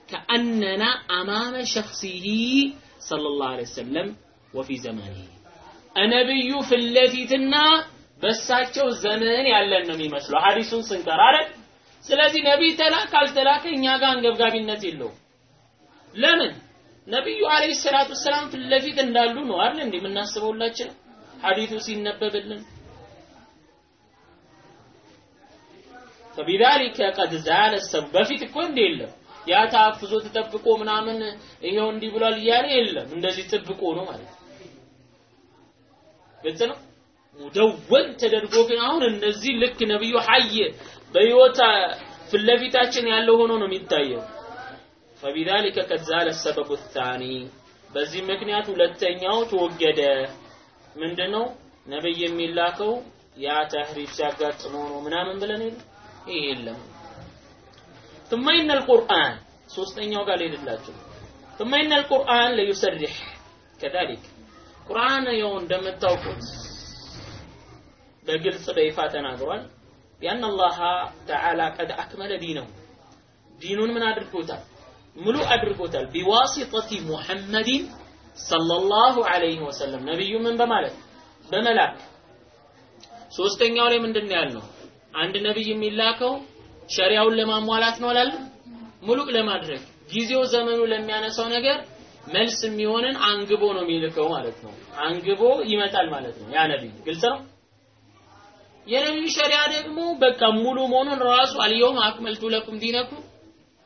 ከአነና አማመ ሸክሲሂ ሰለላሁ ዐለይሂ ወሰለም ወፊ ዘማኒሂ ነብዩ ፊት ለፊትና በሳቸው ዘመን ያለን ነው የሚመስለው። ሐዲሱን ስንቀር አይደል? ስለዚህ ነቢይ ተላክ አልተላከ እኛ ጋር አንገብጋቢነት የለውም። ለምን? ነቢዩ አለይሂ ሰላቱ ሰላም ፊት እንዳሉ ነው አይደል እንዴ ሐዲሱ ሲነበብልን فبذلك قد زال السبب በፊት እኮ እንደ የለም ያ ታፍዞ ተጠብቆ ምናምን ይሄው እንዲህ ብሏል እያለ የለም እንደዚህ ጥብቆ ነው ማለት ነው ግልጽ ነው ሙደወን ተደርጎ ግን አሁን እነዚህ ልክ ነብዩ ሐይ በህይወት ፊት ለፊታችን ያለው ሆኖ ነው የሚታየው فبذلك قد زال السبب الثاني በዚህ ምክንያት ሁለተኛው ተወገደ ምንድነው ነብይ የሚላከው ያ ተህሪፍ ሲያጋጥመው ነው ምናምን ብለን የለ ይሄ የለም። ትመይነል ቁርአን ሶስተኛው ጋር ልሄድላችሁ። ትመይነል ቁርአን ለዩሰርሕ ከዛሊክ ቁርአን ያው እንደምታውቁት በግልጽ በይፋ ተናግሯል። ያን አላህ ተዓላ ቀድ አክመለ ዲነው ዲኑን ምን አድርጎታል? ሙሉ አድርጎታል። ቢዋሲጠቲ ሙሐመድን ሰለላሁ ዐለይሂ ወሰለም። ነብዩ ምን በማለት? በመላክ። ሶስተኛው ላይ ምንድነው ያልነው? አንድ ነብይ የሚላከው ሸሪያውን ለማሟላት ነው አላለም ሙሉቅ ለማድረግ ጊዜው ዘመኑ ለሚያነሳው ነገር መልስ የሚሆንን አንግቦ ነው የሚልከው ማለት ነው አንግቦ ይመጣል ማለት ነው ያ ነብይ ግልጽ ነው የነብዩ ሸሪያ ደግሞ በቃ ሙሉ መሆኑን ራሱ አልየውም አክመልቱ ለኩም ዲነኩም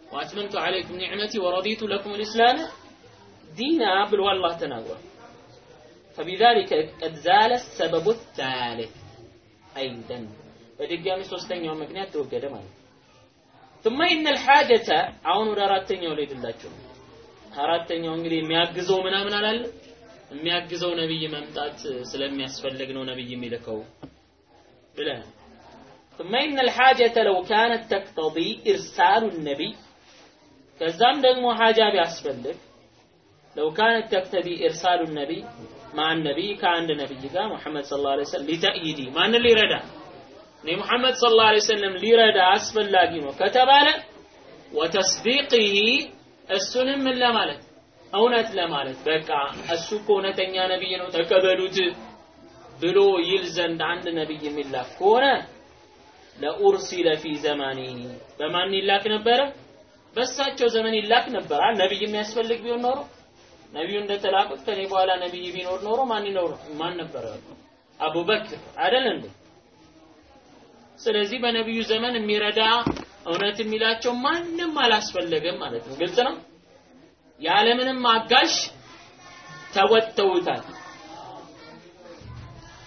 ወአትመምቱ ዐለይኩም ኒዕመቲ ወረዲቱ ለኩም الاسلام دينا ብሎ አላህ ተናግሯል فبذلك قد زال السبب الثالث ايضا በድጋሚ ሶስተኛው ምክንያት ተወገደ ማለት ነው ثم ان الحاجه አሁን ወደ አራተኛው ላይ ድላችሁ አራተኛው እንግዲህ የሚያግዘው ምናምን አላለ የሚያግዘው ነብይ መምጣት ስለሚያስፈልግ ነው ነብይ የሚልከው ብለህ ثم ان الحاجه لو كانت تقتضي ارسال النبي ከዛም ደግሞ ሐጃ ቢያስፈልግ لو كانت تقتضي ارسال النبي ማን ነቢይ ከአንድ ነቢይ ጋር ሙሐመድ ሰለላሁ ዐለይሂ ወሰለም ሊተእይዲ ማንን ሊረዳ እኔ ሙሐመድ ሰለላሁ ዐለይሂ ወሰለም ሊረዳ አስፈላጊ ነው ከተባለ ወተስዲቅህ እሱንም ምን ለማለት እውነት ለማለት በቃ እሱ እኮ እውነተኛ ነቢይ ነው ተቀበሉት ብሎ ይል ዘንድ አንድ ነቢይ የሚላክ ከሆነ ለኡርሲለ ፊ ዘማኒ በማን ይላክ ነበረ? በእሳቸው ዘመን ይላክ ነበር። ነቢይ የሚያስፈልግ ቢሆን ኖሮ ነቢዩ እንደተላኩት ከኔ በኋላ ነቢይ ቢኖር ኖሮ ማን ይኖር ማን ነበረ? አቡበክር አይደል እንዴ? ስለዚህ በነቢዩ ዘመን የሚረዳ እውነት የሚላቸው ማንም አላስፈለገም ማለት ነው። ግልጽ ነው። ያለምንም አጋዥ ተወጥተውታል።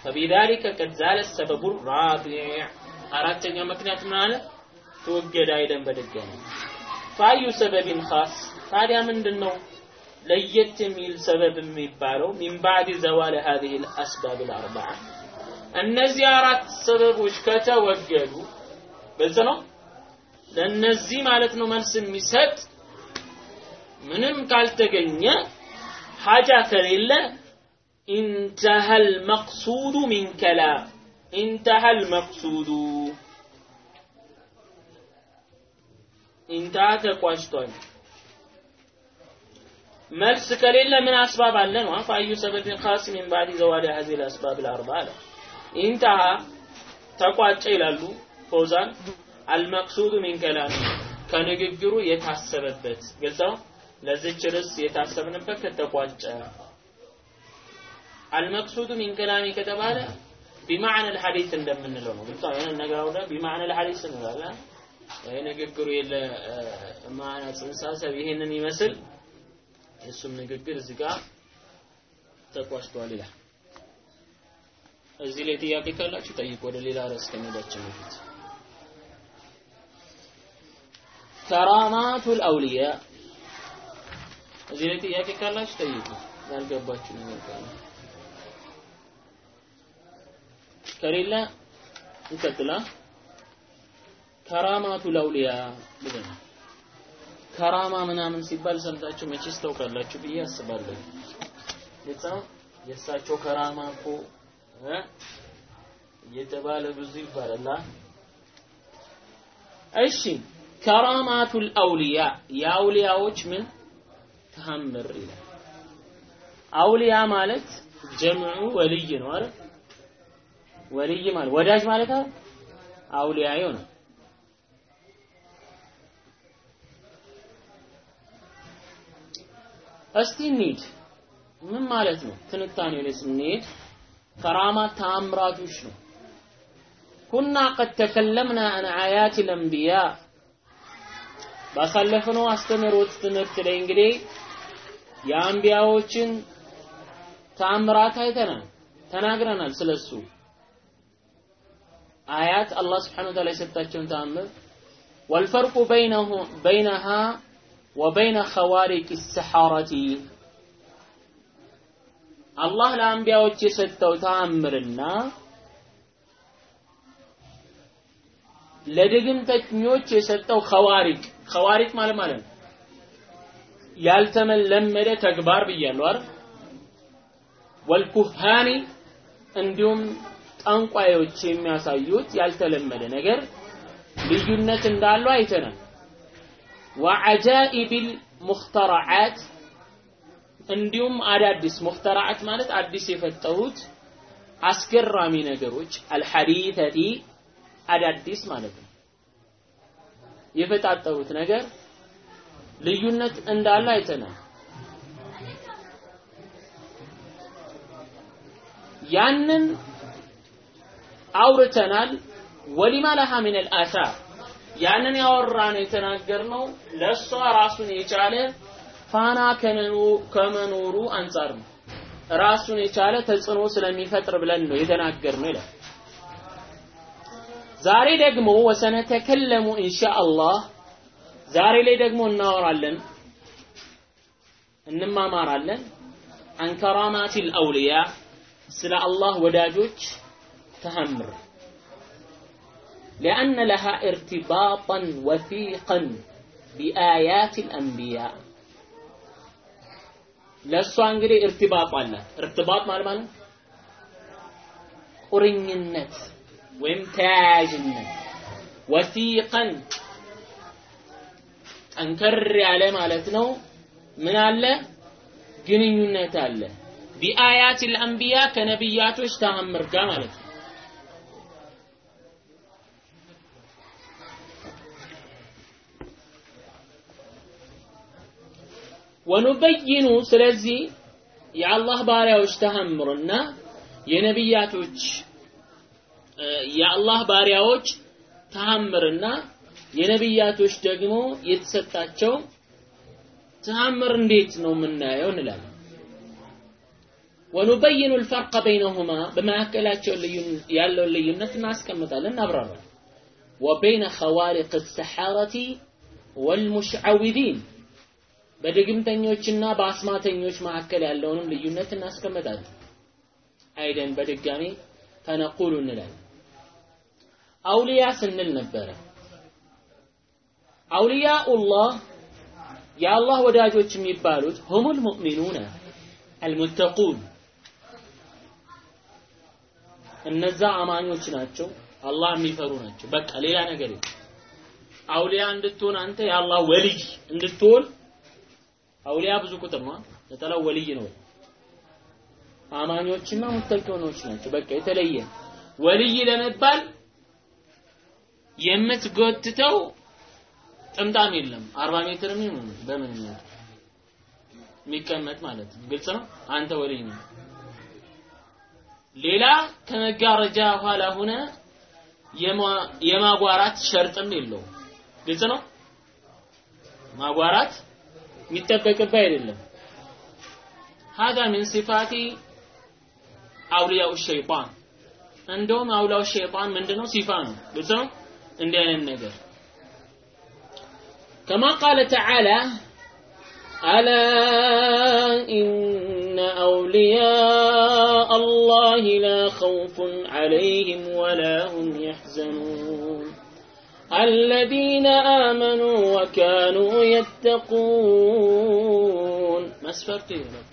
فبذلك قد زال السبب الرابع አራተኛ ምክንያት ምን አለ? ተወገደ አይደን በድጋሚ ፋዩ ሰበብን ኻስ ታዲያ ምንድነው ለየት የሚል ሰበብ የሚባለው ሚን ባዕድ ዘዋል هذه الاسباب الاربعه እነዚህ አራት ሰበቦች ከተወገዱ ግልጽ ነው ለነዚህ ማለት ነው መልስ የሚሰጥ ምንም ካልተገኘ ሐጃ ከሌለ انتهى المقصود من كلام انتهى المقصود انتهى ተቋጭቷል መልስ ከሌለ ምን አስባብ አለ ነው فأي سبب خاص من بعد زوال هذه الأسباب الأربعة ኢንተሃ ተቋጨ ይላሉ ፈውዛን። አልመቅሱዱ ሚን ከላም ከንግግሩ የታሰበበት ገልጸው ለዚች ርዕስ የታሰብንበት ከተቋጨ። አልመቅሱዱ ሚን ከላሚ ከተባለ ቢማዕነ ልሐዲስ እንደምንለው ነው። ግልጽ ይህን ነገር ቢማዕነ ልሐዲስ እንላለን። ንግግሩ የለ ማና ጽንሰ ይህንን ይመስል። የእሱም ንግግር እዚህ ጋር ተቋጭቷል ይላል። እዚህ ላይ ጥያቄ ካላችሁ ጠይቁ ወደ ሌላ ርዕስ ከመሄዳችን በፊት። ከራማቱል አውሊያ እዚህ ላይ ጥያቄ ካላችሁ ጠይቁ። ያልገባችሁ ነገር ካለ ከሌለ እንቀጥላ ከራማቱል አውሊያ ብለን ከራማ ምናምን ሲባል ሰምታችሁ መቼስ ታውቃላችሁ ብዬ አስባለሁ። ግልጽ የእሳቸው ከራማ እኮ እየተባለ ብዙ ይባላል። እሺ። ከራማቱል አውሊያ የአውሊያዎች ምን? ተአምር ይላል። አውሊያ ማለት ጀምዑ ወልይ ነው አይደል? ወልይ ማለት ወዳጅ ማለት አይደል? አውሊያ ነው። እስቲ እንሂድ። ምን ማለት ነው ትንታኔው ላይ ስንሄድ ከራማት ተአምራቶች ነው። ኩና ቀድ ተከለምና አን አያት ልአንቢያ ባሳለፍነው አስተምህሮት ትምህርት ላይ እንግዲህ የአንቢያዎችን ተአምራት አይተናል ተናግረናል ስለሱ። አያት አላህ ስብሓነሁ ወተዓላ የሰጣቸውን ተአምር። ወልፈርቁ በይነሃ ወበይነ ኸዋሪቅ ሰሓረቲ አላህ ለአንቢያዎች የሰጠው ተአምርና ለድግምተኞች የሰጠው ኸዋሪቅ። ኸዋሪቅ ማለት ማለት ነው። ያልተለመደ ተግባር ብያለሁ አይደል? ወልኩሃኒ እንዲሁም ጠንቋዮች የሚያሳዩት ያልተለመደ ነገር ልዩነት እንዳለው አይተናል። ወዐጃኢቢል ሙኽተረዓት እንዲሁም አዳዲስ ሙኽተራዓት ማለት አዲስ የፈጠሩት አስገራሚ ነገሮች አልሐዲተቲ አዳዲስ ማለት ነው። የፈጣጠሩት ነገር ልዩነት እንዳለ አይተናል። ያንን አውርተናል። ወሊማ ለሃ ሚን አልአሳር ያንን ያወራነው የተናገርነው ለእሷ ራሱን የቻለ ፋና ከመኖሩ አንጻር ነው ራሱን የቻለ ተጽዕኖ ስለሚፈጥር ብለን ነው የተናገርነው ይላል ዛሬ ደግሞ ወሰነተከለሙ ኢንሻአላህ ዛሬ ላይ ደግሞ እናወራለን እንማማራለን አን ከራማቲል አውሊያ ስለ አላህ ወዳጆች ተአምር لأن لها ارتباطا وثيقا بآيات الأنبياء ለእሷ እንግዲህ እርትባጥ አላት። እርትባጥ ማለት ማለት ቁርኝነት ወይም ተያያዥነት ወሲቀን ጠንከር ያለ ማለት ነው። ምን አለ? ግንኙነት አለ። ቢአያት ልአንቢያ ከነቢያቶች ተአምር ጋር ማለት ነው። ونبين سلزي يا الله باري اشتهمرنا يا نبياتك يا الله باري تهمرنا يا نبياتك دغمو يتسطاتشو تهمر انديت نو منناو نلام ونبين الفرق بينهما بما اكلاتشو ليون يالو ليونت ناس كمتالن ابرار وبين خوارق السحاره والمشعوذين በድግምተኞችና በአስማተኞች መካከል ያለውንም ልዩነት እናስቀምጣለን። አይደን በድጋሚ ፈነቁሉ እንላለን። አውሊያ ስንል ነበረ። አውሊያኡላህ የአላህ ወዳጆች የሚባሉት ሁሙል ሙእሚኑነ አልሙተቁን እነዛ አማኞች ናቸው፣ አላህ የሚፈሩ ናቸው። በቃ ሌላ ነገር የለም። አውሊያ እንድትሆን አንተ የአላህ ወልይ እንድትሆን አውሊያ ብዙ ቁጥር ነው። ነጠላው ወልይ ነው። አማኞችና ሙተቂኖች ናቸው። በቃ የተለየ ወልይ ለመባል የምትጎትተው ጥምጣም የለም። 40 ሜትር ምን በምን የሚቀመጥ ማለት ነው። ግልጽ ነው። አንተ ወልይ ነው። ሌላ ከመጋረጃ ኋላ ሆነ የማጓራት ሸርጥም የለውም። ግልጽ ነው። ማጓራት የሚጠበቅብህ አይደለም። هذا من صفات أولياء الشيطان እንደውም አውላው ሸይጣን ምንድነው ሲፋ ነው ግልጽ ነው እንዲህ አይነት ነገር كما قال تعالى ألا إن أولياء الله لا خوف عليهم ولا هم يحزنون الذين آمنوا وكانوا يتقون መስፈርቱ ይበቅ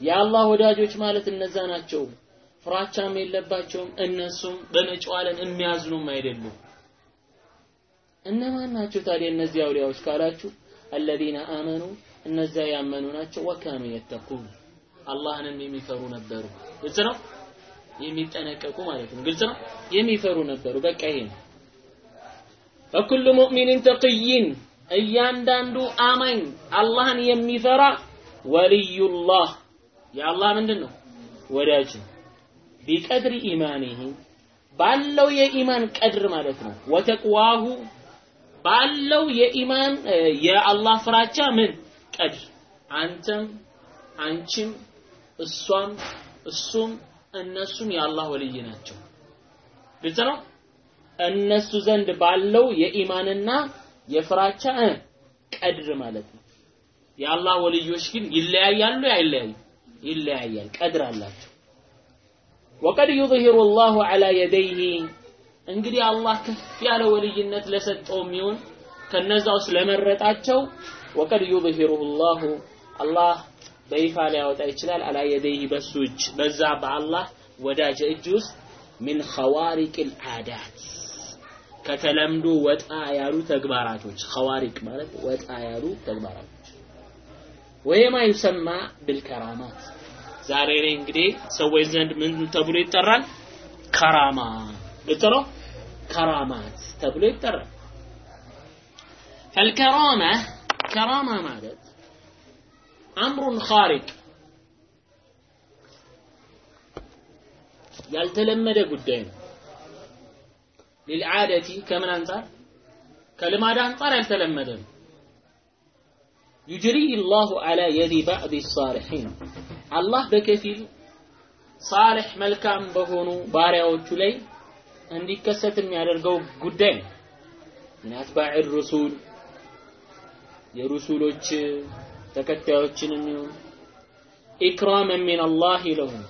የአላህ ወዳጆች ማለት እነዛ ናቸው ፍራቻም የለባቸውም እነሱም በመጪው ዓለም የሚያዝኑም አይደሉም እነማን ናቸው ታዲያ እነዚህ አውሊያዎች ካላችሁ አለዚነ አመኑ እነዚያ ያመኑ ናቸው ወካኑ የተቁን አላህንም የሚፈሩ ነበሩ ግልጽ ነው የሚጠነቀቁ ማለት ነው ግልጽ ነው የሚፈሩ ነበሩ በቃ ይሄ ነው ወኩሉ ሙእሚንን ተቅይን እያንዳንዱ አማኝ አላህን የሚፈራ ወልዩላህ። የአላህ ምንድን ነው። ወዳጅ ቢቀድሪ ኢማኒህ ባለው የኢማን ቀድር ማለት ነው። ወተቅዋሁ ባለው የኢማን የአላህ ፍራቻ ምን? ቀድር። አንተም አንቺም እሷም እሱም እነሱም የአላህ ወልይ ናቸው። ግልጽ ነው እነሱ ዘንድ ባለው የኢማንና የፍራቻ ቀድር ማለት ነው። የአላህ ወልዮች ግን ይለያያሉ አይለያዩ ይለያያል ቀድር አላቸው። ወቀድ ዩظሂሩ ላሁ ዐላ የደይህ እንግዲህ አላህ ከፍ ያለ ወልይነት ለሰጠው የሚሆን ከነዛው ስለመረጣቸው ወቀድ ዩظሂሩሁ ላሁ አላህ በይፋ ሊያወጣ ይችላል። አላ የደይህ በሱ እጅ በዛ በአላህ ወዳጅ እጅ ውስጥ ሚን ኸዋሪቅ ልዓዳት ከተለምዶ ወጣ ያሉ ተግባራቶች ኸዋሪቅ ማለት ወጣ ያሉ ተግባራቶች። ወይማ ይሰማ ብልከራማት ዛሬ ላይ እንግዲህ ሰዎች ዘንድ ምን ተብሎ ይጠራል? ከራማ። ልጥሮ ከራማት ተብሎ ይጠራል። ፈልከራማ ከራማ ማለት አምሩን ኻሪቅ። ያልተለመደ ጉዳይ ነው። ሊልዓደቲ ከምን አንጻር ከልማድ አንጻር ያልተለመደ ነው ዩጅሪ ላሁ አላ የዲ ባዕድ ሳሊሒን አላህ በከፊል ሳልሕ መልካም በሆኑ ባሪያዎቹ ላይ እንዲከሰት የሚያደርገው ጉዳይ ነው ምን አትባዕ ሩሱል የሩሱሎች ተከታዮችን የሚሆን إكراما من الله لهم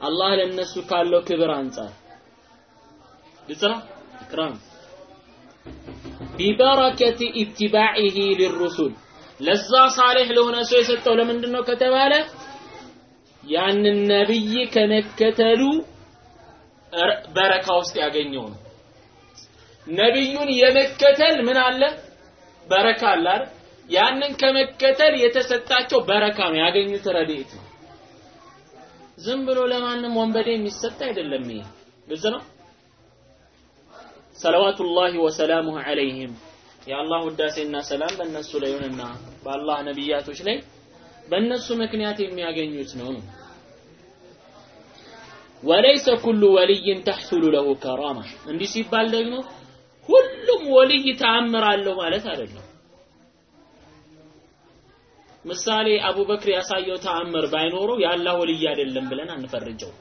አላህ ለእነሱ ካለው ክብር አንጻር ግልጽ ነው إكرام ببركة اتباعه للرسل ለዛ صالح ለሆነ ሰው የሰጠው ለምንድን ነው ከተባለ ያንን ነብይ ከመከተሉ بركة ውስጥ ያገኘው ነው። ነብዩን የመከተል ምን አለ በረካ አለ? ያንን ከመከተል የተሰጣቸው በረካ ነው ያገኙት ረድኤት ነው። ዝም ብሎ ለማንም ወንበዴ የሚሰጥ አይደለም። ይሄ ነው። ሰለዋቱላሂ ወሰላሙሁ ዐለይሂም የአላህ ውዳሴና ሰላም በእነሱ ላይ ይሁንና በአላህ ነቢያቶች ላይ በእነሱ ምክንያት የሚያገኙት ነው ነው ወለይሰ ኩሉ ወልይን ተሕሱሉ ለሁ ከራማ እንዲህ ሲባል ደግሞ ሁሉም ወልይ ተአምር አለው ማለት አይደለም። ምሳሌ አቡበክር ያሳየው ተአምር ባይኖረው የአላህ ወልይ አይደለም ብለን አንፈርጀው።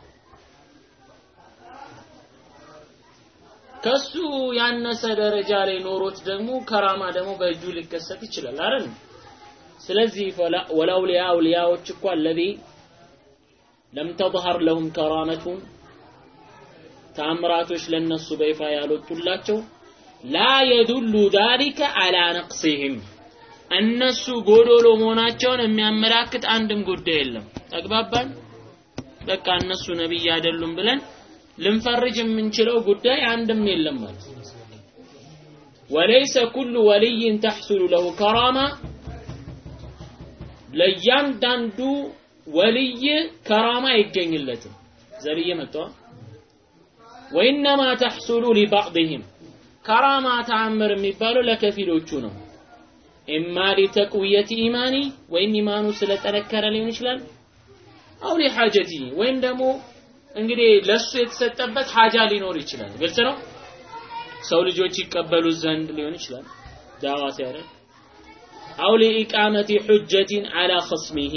ከሱ ያነሰ ደረጃ ላይ ኖሮት ደግሞ ከራማ ደግሞ በእጁ ሊከሰት ይችላል አይደል ስለዚህ ወላውሊያ አውሊያዎች እኮ አለዚ ለም ተظهر ለሁም ከራመቱን ተአምራቶች ለነሱ በይፋ ያልወጡላቸው ላ የዱሉ ዛሊከ አላ ነቅሲህም እነሱ ጎዶሎ መሆናቸውን የሚያመላክት አንድም ጉዳይ የለም። ተግባባን። በቃ እነሱ ነቢይ አይደሉም ብለን ልንፈርጅ የምንችለው ጉዳይ አንድም የለም ማለት ወለይሰ ኩሉ ወልይን ተሕሱሉ ለሁ ከራማ ለእያንዳንዱ ወልይ ከራማ አይገኝለትም። ዘልዬ መጥተዋል። ወኢነማ ተሕሱሉ ሊባዕድህም ከራማ ተአምር የሚባለው ለከፊሎቹ ነው። ኢማ ሊተቅውየት ኢማኒ ወይም ኢማኑ ስለጠነከረ ሊሆን ይችላል። አው ሊሓጀቲ ወይም ደግሞ እንግዲህ ለሱ የተሰጠበት ሀጃ ሊኖር ይችላል። ግልጽ ነው። ሰው ልጆች ይቀበሉት ዘንድ ሊሆን ይችላል ዳዋ ሲያደርግ አው ሊኢቃመቲ ሑጀቲን አላ ኸስሚሂ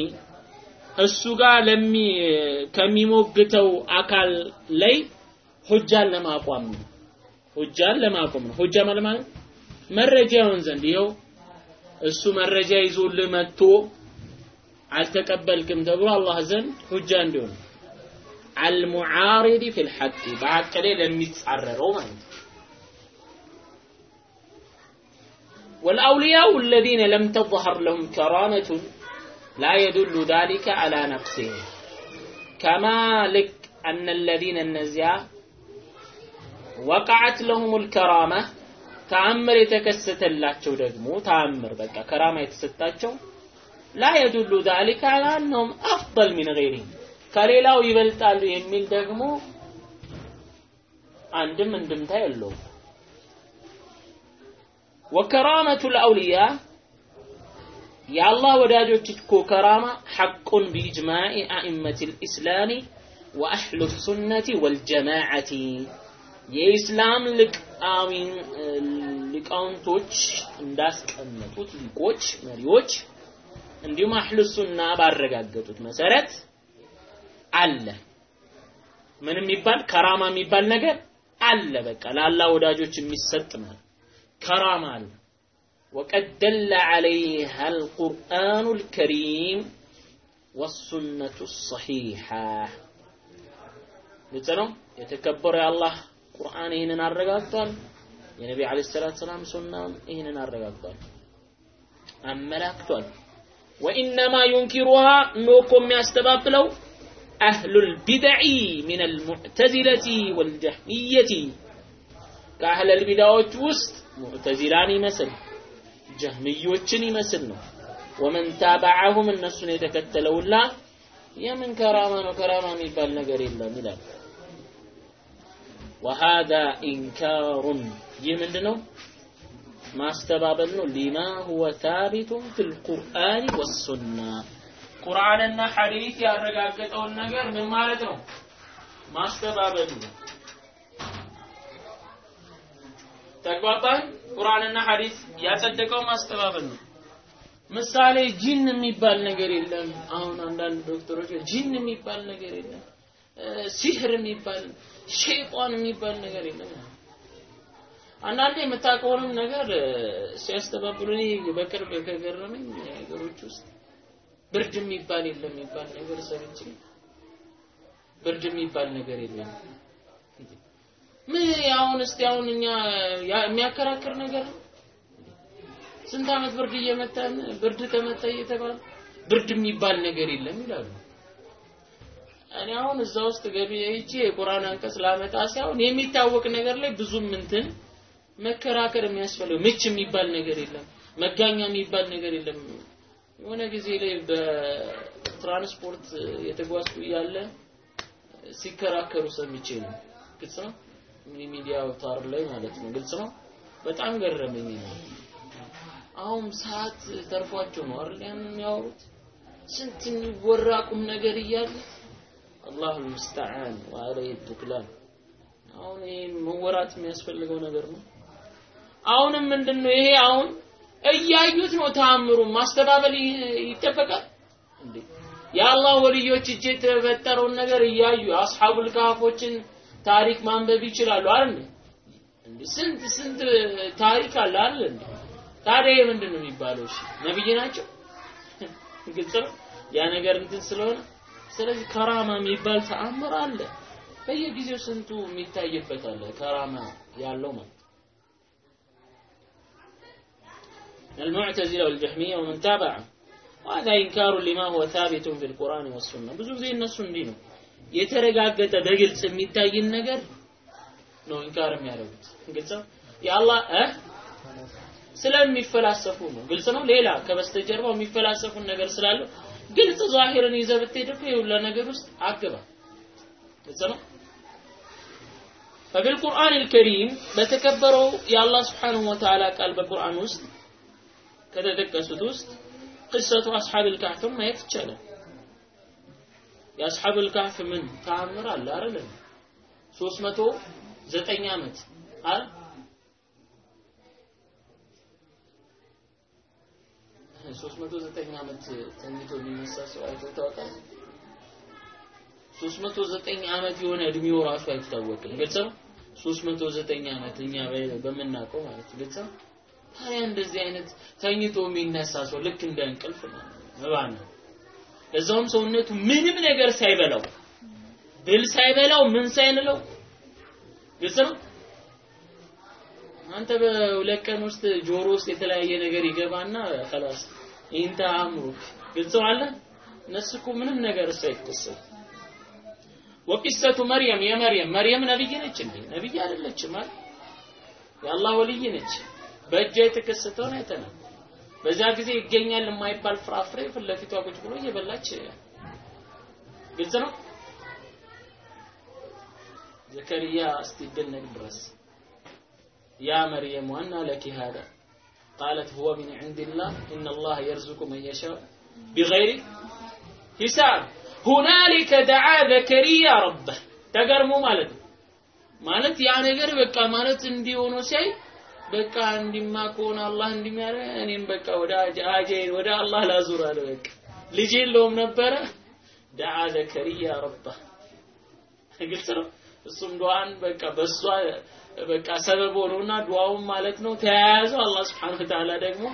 እሱ ጋር ለሚ ከሚሞግተው አካል ላይ ሁጃን ለማቋም ነው። ሁጃን ለማቆም ነው። ሁጃ ማለት ማለት መረጃ ይሆን ዘንድ ይኸው እሱ መረጃ ይዞልህ መጥቶ አልተቀበልክም ተብሎ አላህ ዘንድ ሁጃ እንዲሆን አልሙዓሪድ ፊል ሐቅ በሐቅ ላይ ለሚጻረረው ማለት ነው። والأولياء الذين لم تظهر لهم كرامة لا يدل ذلك على نقصهم كما لك أن الذين النزيا وقعت لهم الكرامة ተአምር የተከሰተላቸው ደግሞ ተአምር በቃ ከራማ የተሰጣቸው ላ የዱሉ ዛሊከ አላ አነሁም አፍደል ሚን ገይሪሂም ከሌላው ይበልጣሉ የሚል ደግሞ አንድም እንድምታ የለውም። ወከራመቱ ልአውልያ የአላህ ወዳጆች እኮ ከራማ ሐቁን ቢኢጅማዕ አኢመት ልእስላሚ ወአህሉ ሱነቲ ወልጀማዓቲ የኢስላም ልቃዊን ሊቃውንቶች እንዳስቀመጡት ሊቆች መሪዎች እንዲሁም አህሉ ሱና ባረጋገጡት መሰረት አለ። ምን የሚባል ከራማ የሚባል ነገር አለ። በቃ ለአላህ ወዳጆች የሚሰጥ ማለት ከራማ አለ። ወቀድ ደለ ዐለይሃ አልቁርአኑ አልከሪም ወሱነቱ ሰሒሓ ግልጽ ነው። የተከበረው የአላህ ቁርአን ይህንን አረጋግጧል። የነቢ ዓለይሂ ሰላቱ ሰላም ሱናም ይህንን አረጋግጧል፣ አመላክቷል። ወኢነማ ዩንኪሩሃ ኖኮ የሚያስተባብለው አህሉል ቢድዒ ሚነል ሙዕተዚለቲ ወልጀህሚየቲ ከአህለል ቢዳዎች ውስጥ ሙዕተዚላን ይመስል ጀህሚዮችን ይመስል ነው። ወመን ታበዐሁም እነሱን የተከተለውላ የምን ከራማ ነው ከራማ የሚባል ነገር የለም ይላል። ወሃዛ ኢንካሩን ይህ ምንድን ነው? ማስተባበል ነው። ሊማ ሁወ ታቢቱን ፊል ቁርአን ወሱና ቁርአንና ሐዲስ ያረጋገጠውን ነገር ምን ማለት ነው? ማስተባበል ነው። ተግባባን? ቁርአንና ሐዲስ ያጸደቀው ማስተባበል ነው። ምሳሌ ጂን የሚባል ነገር የለም። አሁን አንዳንድ ዶክተሮች ጂን የሚባል ነገር የለም፣ ሲህር የሚባል ሸይጣን የሚባል ነገር የለም። አንዳንዴ የምታውቀውንም ነገር ሲያስተባብሉ በቅርብ ከገረመኝ ነገሮች ውስጥ ብርድ የሚባል የለም የሚባል ነገር ሰምቼ ብርድ የሚባል ነገር የለም። ምን አሁን እስቲ አሁን እኛ የሚያከራክር ነገር ስንት ዓመት ብርድ እየመታን ብርድ ተመታ እየተባለ ብርድ የሚባል ነገር የለም ይላሉ። እኔ አሁን እዛ ውስጥ ሄጄ የቁርአን አንቀጽ ላመጣ ሳይሆን የሚታወቅ ነገር ላይ ብዙም እንትን መከራከር የሚያስፈልገው ምች የሚባል ነገር የለም፣ መጋኛ የሚባል ነገር የለም። የሆነ ጊዜ ላይ በትራንስፖርት የተጓዝኩ እያለ ሲከራከሩ ሰምቼ ነው። ግልጽ ነው። ሚዲያ አውታር ላይ ማለት ነው። ግልጽ ነው። በጣም ገረመኝ ነው። አሁን ሰዓት ተርፏቸው ነው አይደል ያን የሚያወሩት ስንት የሚወራ ቁም ነገር እያለ አላሁ ሙስተዓን ወአለይሂ ቱክላን። አሁን ይሄ መወራት የሚያስፈልገው ነገር ነው። አሁንም ምንድነው ይሄ አሁን እያዩት ነው ተአምሩ ማስተባበል ይጠበቃል እንዴ? የአላህ ወልዮች እጅ የተፈጠረውን ነገር እያዩ አስሐቡል ካህፎችን ታሪክ ማንበብ ይችላሉ አይደል እንዴ? ስንት ስንት ታሪክ አለ አይደል እንዴ? ታዲያ ምንድን ነው የሚባለው? እሺ ነብይ ናቸው? ግልጽ ነው ያ ነገር እንትን ስለሆነ ስለዚህ ከራማ የሚባል ተአምር አለ። በየጊዜው ስንቱ የሚታይበት አለ ከራማ ያለው ማለት المعتزلة والجهمية ومن تابعهم وهذا إنكار لما هو ثابت في القرآن والسنة ብዙ ጊዜ እነሱ እንዲህ ነው የተረጋገጠ በግልጽ የሚታይን ነገር ነው ኢንካር የሚያደርጉት ግልጽ ነው የአላህ እ ስለሚፈላሰፉ ነው ግልጽ ነው ሌላ ከበስተጀርባው የሚፈላሰፉን ነገር ስላለው ግልጽ ዛሂርን ይዘህ ብትሄድ እኮ የሁላ ነገር ውስጥ አገባ ግልጽ ነው فبالقرآن الكريم በተከበረው የአላህ ስብሓንሁ ወተዓላ ቃል በቁርአን ውስጥ ከተጠቀሱት ውስጥ ቅሰቱ አስሓብል ካህፍን ማየት ይቻላል የአስሓብል ካህፍ ምን ተአምር አለ አይደለም ሶስት መቶ ዘጠኝ ዓመት አይደል ሶስት መቶ ዘጠኝ ዓመት ተኝቶ የሚነሳ ሰው አይቶ ታውቃል? ሶስት መቶ ዘጠኝ ዓመት የሆነ እድሜው ራሱ አይታወቅም። ግልጽ ነው። ሶስት መቶ ዘጠኝ ዓመት እኛ በምናውቀው ማለት ግልጽ ነው። ታዲያ እንደዚህ አይነት ተኝቶ የሚነሳ ሰው ልክ እንደ እንቅልፍ ነው መባን ነው። ለዛውም ሰውነቱ ምንም ነገር ሳይበላው ብል ሳይበላው ምን ሳይንለው ግልጽ ነው። አንተ በሁለት ቀን ውስጥ ጆሮ ውስጥ የተለያየ ነገር ይገባና خلاص ኢንተ አምሩክ ግልጽ አለ እነሱ እኮ ምንም ነገር ሳይከሰት ወቂሰቱ መርየም የመርየም መርየም ነብይ ነች እንዴ ነብይ አይደለችም አይደል የአላህ ወልይ ነች በእጇ የተከሰተውን አይተናል። በዛ ጊዜ ይገኛል የማይባል ፍራፍሬ ፊት ለፊቷ ቁጭ ብሎ እየበላች ግልጽ ነው። ዘከርያ እስቲደነቅ ድረስ ያ መርየም ዋና ለኪ ሃዳ ቃለት ሁወ ሚን ዒንድላህ ኢነላህ የርዙቁ መን የሻው ቢገይሪ ሂሳብ ሁናሊከ ደዓ ዘከሪያ ረበህ ተገርሞ ማለት ነው። ማለት ያ ነገር በቃ ማለት እንዲሆኖ ሲያይ በቃ እንዲማ ከሆነ አላህ እንዲሚያረ እኔም በቃ ወደ አጄ ወደ አላህ ላዙር አለ በቃ ልጅ የለውም ነበረ ደዓ ዘከሪያ ረባ ግልጽ ነው እሱም ዱዓን በቃ በሷ በቃ ሰበብ ሆኖና ዱዓውን ማለት ነው ተያያዘው አላህ Subhanahu Wa Ta'ala ደግሞ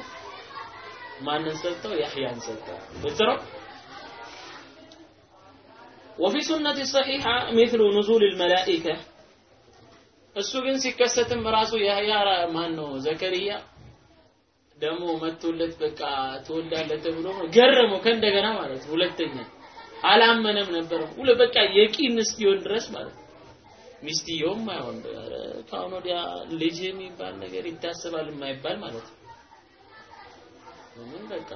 ማንን ሰጠው ያህያን ሰጠው ግልጽ ነው وفي سنة صحيحة مثل نزول الملائكة እሱ ግን ሲከሰትም ራሱ ያህያ ማን ነው ዘከሪያ ደግሞ መጥቶለት በቃ ትወልዳለህ ተብሎ ገረመው ከእንደገና ማለት ሁለተኛ አላመነም ነበር። ሁለ በቃ የቂን እስኪሆን ድረስ ማለት ሚስትየውም አይሆን ከአሁን ወዲያ ልጅ የሚባል ነገር ይታሰባል የማይባል ማለት ነው። ምን በቃ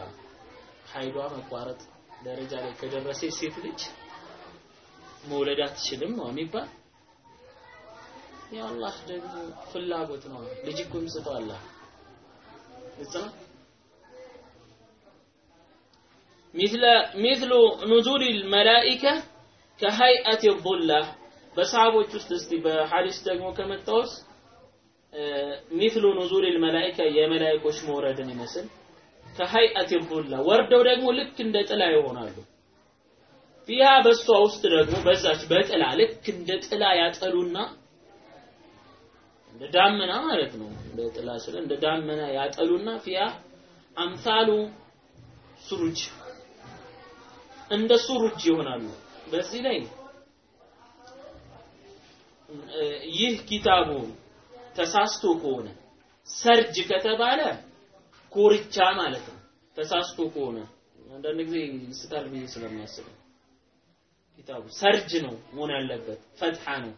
ኃይሏ መቋረጥ ደረጃ ላይ ከደረሰ ሴት ልጅ መውለድ አትችልም ነው የሚባል የአላህ ደግሞ ፍላጎት ነው። ልጅ እኮ የሚሰጠው አላህ ግልጽ ነው? ሚስለ ሚስሉ ኑዙል መላኢካ ከሀይአት ቡላ። በሰሃቦች ውስጥ እስቲ በሐዲስ ደግሞ ከመጣውስ ሚስሉ ኑዙል መላኢካ የመላይኮች መውረድን ይመስል። ከሀይአት ቡላ። ወርደው ደግሞ ልክ እንደ ጥላ ይሆናሉ። ፊሃ በሷ ውስጥ ደግሞ በዛች በጥላ ልክ እንደ ጥላ ያጠሉና እንደ ዳመና ማለት ነው እንደ ጥላ ስለ እንደ ዳመና ያጠሉና ፊያ አምሳሉ ሱሩጅ እንደ ሱሩጅ ይሆናሉ በዚህ ላይ ይህ ኪታቡ ተሳስቶ ከሆነ ሰርጅ ከተባለ ኮርቻ ማለት ነው። ተሳስቶ ከሆነ አንዳንድ ጊዜ ይስታል ብዬ ስለሚያስብ ኪታቡ ሰርጅ ነው መሆን ያለበት፣ ፈትሐ ነው።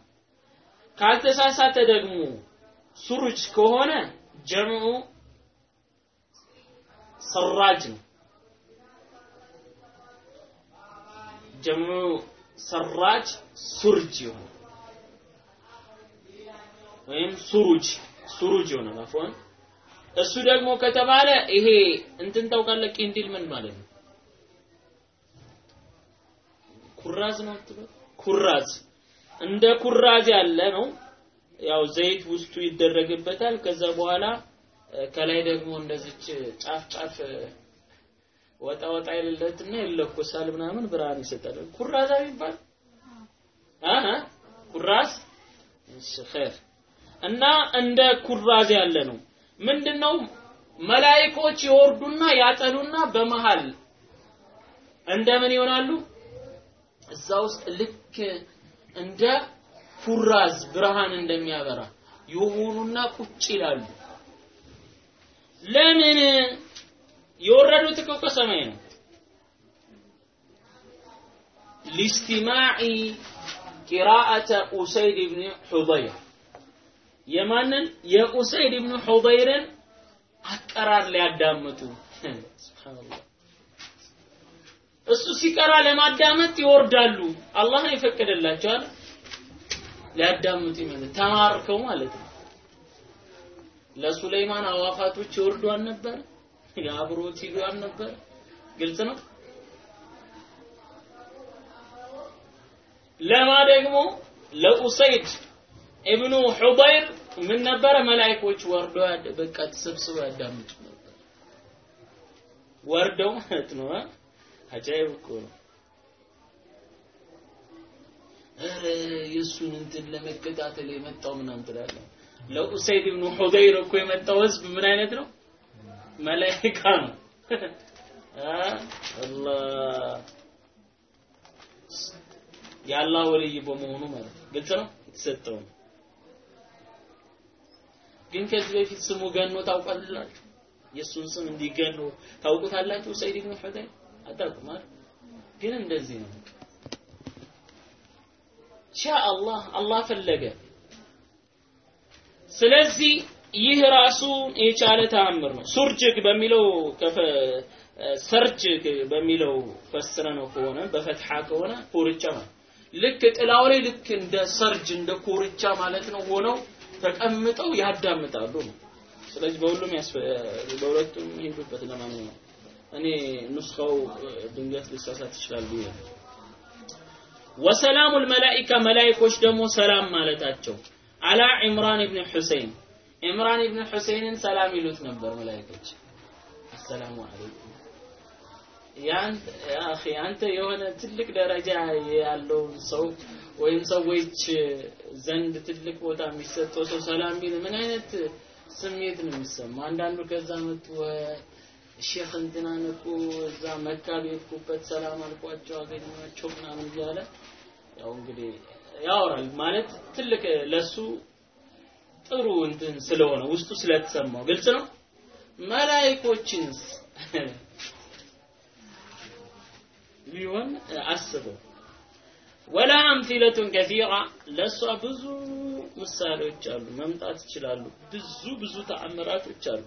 ካልተሳሳተ ደግሞ ሱሩጅ ከሆነ ጀምዑ ሰራጅ ነው። ጀምዑ ሰራጅ ሱርጅ ይሆናል ወይም ሱሩጅ ሱሩጅ ይሆናል። አፎን እሱ ደግሞ ከተባለ ይሄ እንትን ታውቃለህ፣ ቂንዲል ምን ማለት ነው? ኩራዝ ነው ኩራዝ እንደ ኩራዝ ያለ ነው። ያው ዘይት ውስጡ ይደረግበታል። ከዛ በኋላ ከላይ ደግሞ እንደዚች ጫፍ ጫፍ ወጣ ወጣ የሌለትና ይለኮሳል ምናምን ብርሃን ይሰጣል። ኩራዝ የሚባል አሃ ኩራዝ እሺ ኸይር እና እንደ ኩራዝ ያለ ነው። ምንድነው መላኢኮች ይወርዱና ያጠሉና በመሃል እንደምን ይሆናሉ? እዛ ውስጥ ልክ እንደ ኩራዝ ብርሃን እንደሚያበራ የሆኑና ቁጭ ይላሉ። ለምን? የወረዱት እኮ ከሰማይ ነው። ሊስቲማዒ ቂራአተ ኡሰይድ ብን ሑደይር የማንን? የኡሰይድ ብን ሑደይርን አቀራር ሊያዳምጡ። ሱብሃንአላህ እሱ ሲቀራ ለማዳመጥ ይወርዳሉ። አላህ ነው የፈቀደላቸዋል ሊያዳምጡ ይመለ ተማርከው ማለት ነው። ለሱለይማን አዋፋቶች ይወርዱ አልነበር? የአብሮት ይሉ አልነበር? ግልጽ ነው። ለማ ደግሞ ለኡሰይድ ኢብኑ ሑበይር ምን ነበረ? መላእክቶች ወርደው በቃ ተሰብስበው ያዳምጡ ነበር። ወርደው ማለት ነው። አጃይብ እኮ ነው። ኧረ የእሱን እንትን ለመከታተል የመጣው ምናምን ትላለህ። ለኡሰይድ ብኑ ሑደይር እኮ የመጣው ህዝብ ምን አይነት ነው? መላኢካ ነው። አላህ የአላህ ወልይ በመሆኑ ማለት ነው። ግልጽ ነው የተሰጠው ነው። ግን ከዚህ በፊት ስሙ ገኖ ታውቃላችሁ? የእሱን ስም እንዲገኖ ታውቁታላችሁ? ኡሰይድ ብኑ ሑደይር አታውቁም? ግን እንደዚህ ነው። ሻአላህ አላህ ፈለገ። ስለዚህ ይህ ራሱ የቻለ ተአምር ነው። ሱርጅግ በሚለው ሰርጅግ በሚለው ፈስረ ነው ከሆነ በፈትሐ ከሆነ ኮርቻ ማለት ልክ ጥላው ላይ ልክ እንደ ሰርጅ እንደ ኮርቻ ማለት ነው ሆነው ተቀምጠው ያዳምጣሉ ነው። ስለዚህ በሁሉም በሁለቱም ይሄዱበት ለማንኛውም እኔ ኑስኻው ድንገት ሊሳሳት ይችላል ብዬ ወሰላሙል መላኢካ መላኢኮች ደግሞ ሰላም ማለታቸው አላ ኢምራን ኢብን ሁሰይን ኢምራን ኢብን ሁሰይንን ሰላም ይሉት ነበር መላኢኮች። አሰላሙ አለይኩም አንተ የሆነ ትልቅ ደረጃ ያለውን ሰው ወይም ሰዎች ዘንድ ትልቅ ቦታ የሚሰጠው ሰው ሰላም ቢል ምን አይነት ስሜት ነው የሚሰማ? አንዳንዱ ከዛ መጥቶ ሼክ እንትናን እኮ እዛ መካ ቤትኩበት ሰላም አልኳቸው አገኘኋቸው ምናምን እያለ ያው እንግዲህ ያወራል ማለት ትልቅ ለሱ ጥሩ እንትን ስለሆነ ውስጡ ስለተሰማው ግልጽ ነው። መላኢኮችንስ ቢሆን አስበው ولها أمثلة كثيرة ለእሷ ብዙ ምሳሌዎች አሉ፣ መምጣት ይችላሉ። ብዙ ብዙ ተአምራቶች አሉ።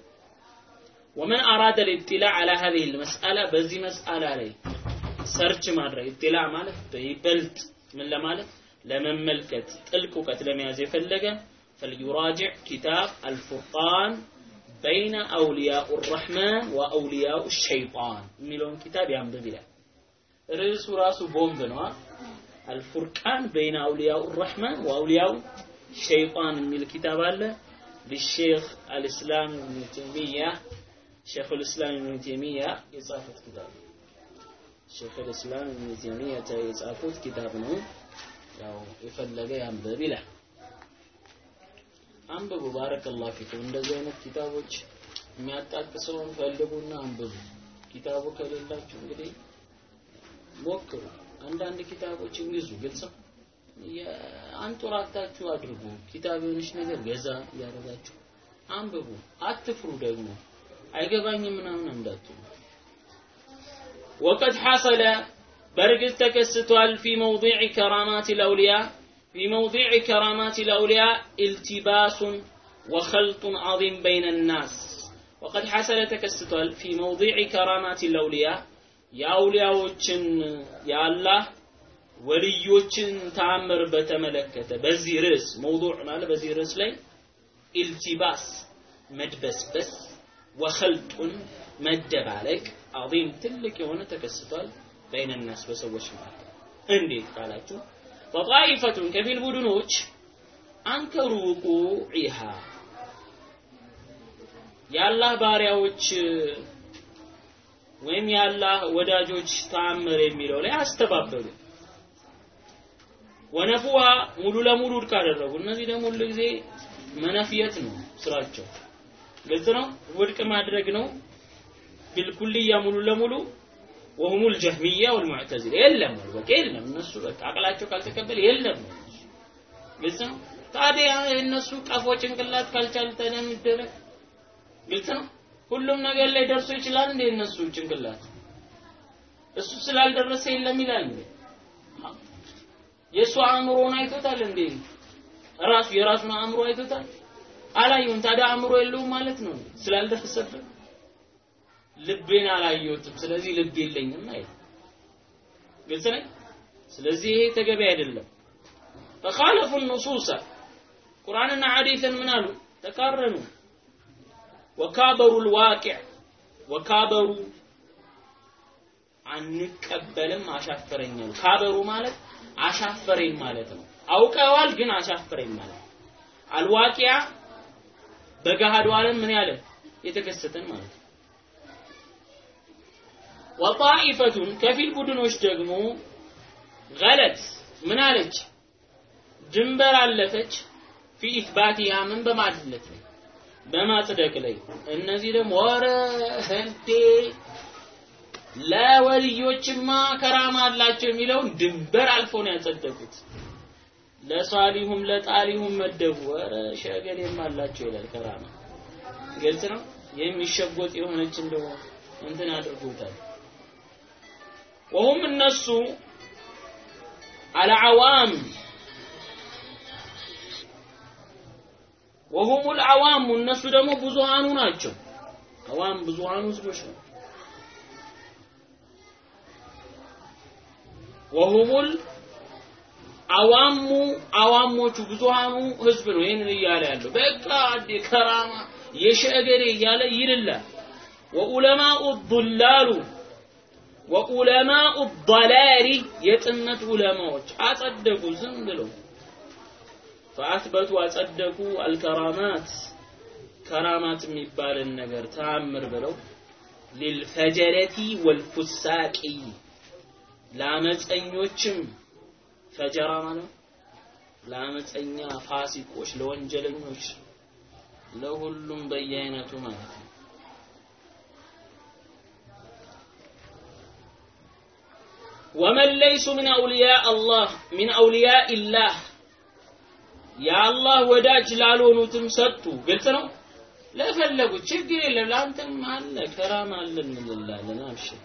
ومن أراد الاطلاع على هذه المسألة በዚህ መስአላ ላይ ሰርች ማድረግ ኢጥላዕ ማለት በይበልጥ ምን ለማለት ለመመልከት ጥልቅ እውቀት ለመያዝ የፈለገ فليراجع كتاب الفرقان بين أولياء الرحمن وأولياء الشيطان የሚለውን ኪታብ ያንብብ ይላል። ርዕሱ ራሱ ቦምብ ነው። አልፉርቃን በይነ አውሊያው الرحمن وأولياء الشيطان የሚል ኪታብ አለ للشيخ الإسلام ابن تيمية ሼክ ልእስላም ኢብኑ ተይሚያ የጻፉት ኪታብ ሼክ ልእስላም ኢብኑ ተይሚያ የጻፉት ኪታብ ነው። ያው የፈለገ ያንብብ ይላል። አንብቡ። ባረከላሁ ፊኩም። እንደዚህ አይነት ኪታቦች የሚያጣቅሰውን ፈልጉና አንብቡ። ኪታቡ ከሌላችሁ እንግዲህ ሞክሩ። አንዳንድ ኪታቦችን ግዙ። ግልጽ አንጡራታችሁ አድርጉ። ኪታብ የሆነች ነገር ገዛ እያደረጋችሁ አንብቡ። አትፍሩ ደግሞ አይገባኝም ምናምን እንዳትሉ። وقد حصل በእርግጥ ተከስቷል في موضوع كرامات الأولياء في موضوع كرامات الأولياء التباس وخلط عظيم بين الناس وقد حصل ተከስቷል في موضوع كرامات الأولياء የአውሊያዎችን የአላህ ወልዮችን ተአምር በተመለከተ በዚህ ርዕስ موضوع ማለት በዚህ ርዕስ ላይ ኢልቲባስ መድበስበስ ወኸልጡን መደባለቅ አዚም ትልቅ የሆነ ተከስቷል በይነናስ በሰዎች መካከል እንዴት ካላችሁ ፈጣኢፈቱን ከፊል ቡድኖች አንከሩ ውቁዒሃ የአላህ ባሪያዎች ወይም የአላህ ወዳጆች ተአምር የሚለው ላይ አስተባበሉ። ወነፉሃ ሙሉ ለሙሉ ውድቅ አደረጉ። እነዚህ ደግሞ ሁሉ ጊዜ መነፍየት ነው ስራቸው ግልጽ ነው ውድቅ ማድረግ ነው። ቢልኩልያ ሙሉ ለሙሉ ወሁሙል ጀህሚያ ወልሙዕተዚላ የለም ነው በቃ የለም። እነሱ በቃ አቅላቸው ካልተቀበለ የለም ነው ግልጽ ነው? ታዲያ እነሱ ቀፎ ጭንቅላት ካልቻለ ታዲያ የሚደረግ ግልጽ ነው? ሁሉም ነገር ላይ ደርሶ ይችላል እንዴ እነሱ ጭንቅላት? እሱ ስላልደረሰ የለም ይላል እንዴ? የእሱ አእምሮን አይቶታል እንዴ? ራሱ የራሱን አእምሮ አይቶታል? አላየሁም። ታዲያ አእምሮ የለውም ማለት ነው ስላልደፈሰበት ልቤን አላየሁትም፣ ስለዚህ ልብ የለኝም ማለት ግልጽ ነኝ። ስለዚህ ይሄ ተገቢ አይደለም። ፈኻለፉ ኑሱሰ ቁርአንና ሐዲስን ምን አሉ? ተቃረኑ። ወካበሩ ልዋቂዕ ወካበሩ አንቀበልም አሻፈረኛል። ካበሩ ማለት አሻፈረኝ ማለት ነው። አውቀዋል ግን አሻፈረኝ ማለት አልዋቂያ በገሃዱ ዓለም ምን ያለ? የተከሰተን ማለት ነው። ወጣኢፈቱን ከፊል ቡድኖች ደግሞ ገለት ምን አለች? ድንበር አለፈች። ፊ ኢትባቲሃ ምን በማለት ላይ? በማጽደቅ ላይ። እነዚህ ደግሞ ወረ እንዴ ለወልዮችማ ከራማ አላቸው የሚለውን ድንበር አልፎ ነው ያጸደቁት ለሷሊሁም ለጣሊሁም መደቡ። ወረ ሸገሌም አላቸው ይላል ከራማ። ግልጽ ነው? የሚሸጎጥ የሆነች እንደው እንትን አድርጎታል። ወሁም እነሱ አልዓዋም ወሁም አልዓዋሙ እነሱ ደግሞ ብዙሃኑ ናቸው። አዋም ብዙሃኑ ህዝቦች ነው። ወሁሙል አዋሙ አዋሞቹ ብዙሃኑ ህዝብ ነው ይህንን እያለ ያለው። በቃ ከራማ የሸገሬ እያለ ይልላል። ወዑለማኡ ዱላሉ ወዑለማኡ ضላሊ የጥመት ዑለማዎች አጸደቁ ዝም ብለው። ፈአትበቱ አጸደቁ አልከራማት ከራማት የሚባልን ነገር ተአምር ብለው ሊልፈጀረቲ ወልፉሳቂ ለአመፀኞችም ፈጀራ ማለት ለአመፀኛ ፋሲቆች ለወንጀለኞች ለሁሉም በየአይነቱ ማለት ነው። ወመን ለይሱ ምን አውልያ አላህ ሚን አውልያ ኢላህ የአላህ ወዳጅ ላልሆኑትም ሰጡ። ግልጽ ነው? ለፈለጉት ችግር የለም ለአንተም አለ ከራማ አለ እንላለን። አብሽር።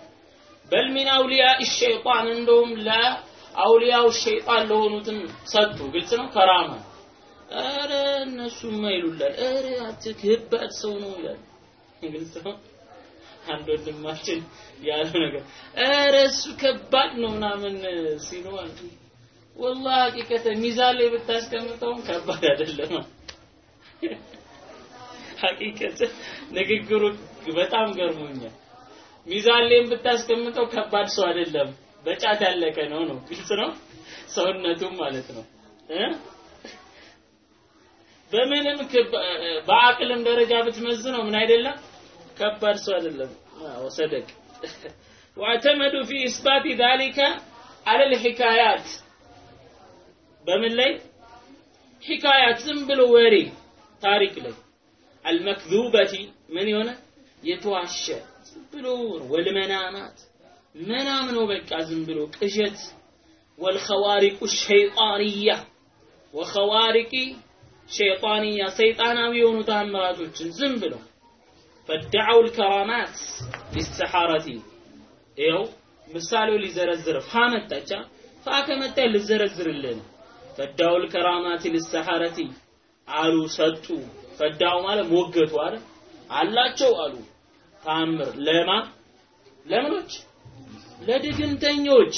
በል ሚን አውሊያ ሸይጣን እንደውም ለአውሊያው ሸይጣን ለሆኑትም ሰጡ። ግልጽ ነው? ከራማ ኧረ እነሱማ ይሉላል። ኧረ አትክባድ ሰው ነው ይላል። ግልጽ ነው? አንድ ወንድማችን ያለው ነገር። ኧረ እሱ ከባድ ነው ምናምን ሲሉ ወላሂ ሐቂቀተ ሚዛን ላይ ብታስቀምጠውም ከባድ አይደለም። ሐቂቀተ ንግግሩ በጣም ገርሞኛል። ሚዛን ላይም ብታስቀምጠው ከባድ ሰው አይደለም በጫት ያለቀ ነው ነው ግልጽ ነው ሰውነቱም ማለት ነው እ በምንም በአቅልም ደረጃ ብትመዝነው ምን አይደለም ከባድ ሰው አይደለም ወሰደቅ واعتمدوا في إثبات ذلك على الحكايات በምን ላይ ሒካያት ዝም ብሎ ወሬ ታሪክ ላይ አልመክዙበቲ ምን የሆነ የተዋሸ ዝም ብሎ ወልመናማት ነው በቃ ዝም ብሎ ቅዠት? ወልኸዋሪቁ ሸይጣንያ ወኸዋሪቂ ሸይጣንያ ሰይጣናዊ የሆኑ ተአምራቶችን ዝም ብለው ፈደዐው ልከራማት ሊሰሐረቲ ይኸው ምሳሌው ሊዘረዝር ፋ መጣቻ ፋ ከመጣ ልዘረዝርልን። ፈዳው ልከራማት ሊሰሐረቲ አሉ ሰጡ። ፈዳው ማለት ሞገቱ አለ አላቸው አሉ። ታምር ለማ ለምኖች ለድግምተኞች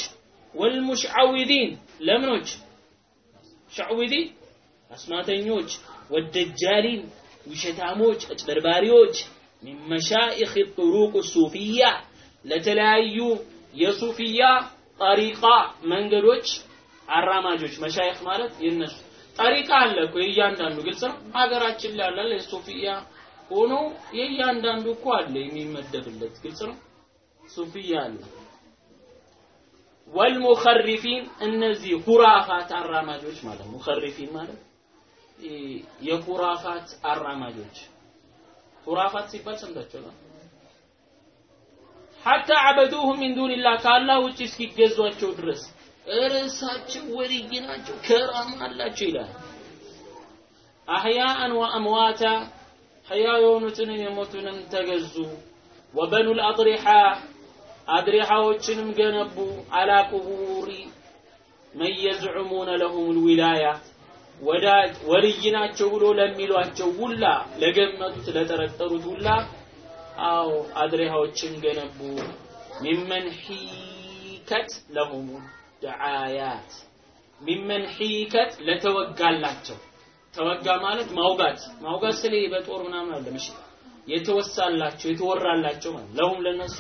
ወልሙሽዓዊዲን ለምኖች? ሻዕዊዲ አስማተኞች ወደጃሊን ውሸታሞች አጭበርባሪዎች ሚን መሻኢኽ ጥሩቅ ሱፊያ ለተለያዩ የሱፊያ ጠሪቃ መንገዶች አራማጆች መሻይኽ ማለት የነሱ። ጠሪቃ አለ እኮ የእያንዳንዱ ግልጽ ነው። ሀገራችን ላይ ያለ የሱፊያ ሆኖ የእያንዳንዱ እኮ አለ የሚመደብለት ግልጽ ነው። ሱፊያ አለ ወልሙኸሪፊን እነዚህ ሁራፋት አራማጆች ማለት ሙኸሪፊን ማለት የሁራፋት አራማጆች ሁራፋት ሲባል ሰምታችኋል ሐታ አበዱሁ ሚን ዱንላህ ከአላህ ውጭ እስኪገዟቸው ድረስ እርሳቸው ወልይ ናቸው ከራማ አላቸው ይላል አህያአን ወአምዋታ ሕያው የሆኑትንም የሞቱንም ተገዙ ወበኑል አድሪሓ አድሪሓዎችንም ገነቡ አላ ቁቡሪ መን የዝዑሙነ ለሁም ልዊላያ ወልይ ናቸው ብሎ ለሚሏቸው ሁላ ለገመቱት ለጠረጠሩት ሁላ አዎ አድሪሃዎችን ገነቡ። ሚመን ሒከት ለሁም ደዓያት ሚመን ሒከት ለተወጋላቸው። ተወጋ ማለት ማውጋት። ማውጋት ስለ በጦር ምናምን አለ የተወሳላቸው የተወራላቸው ማለት ለሁም ለነሱ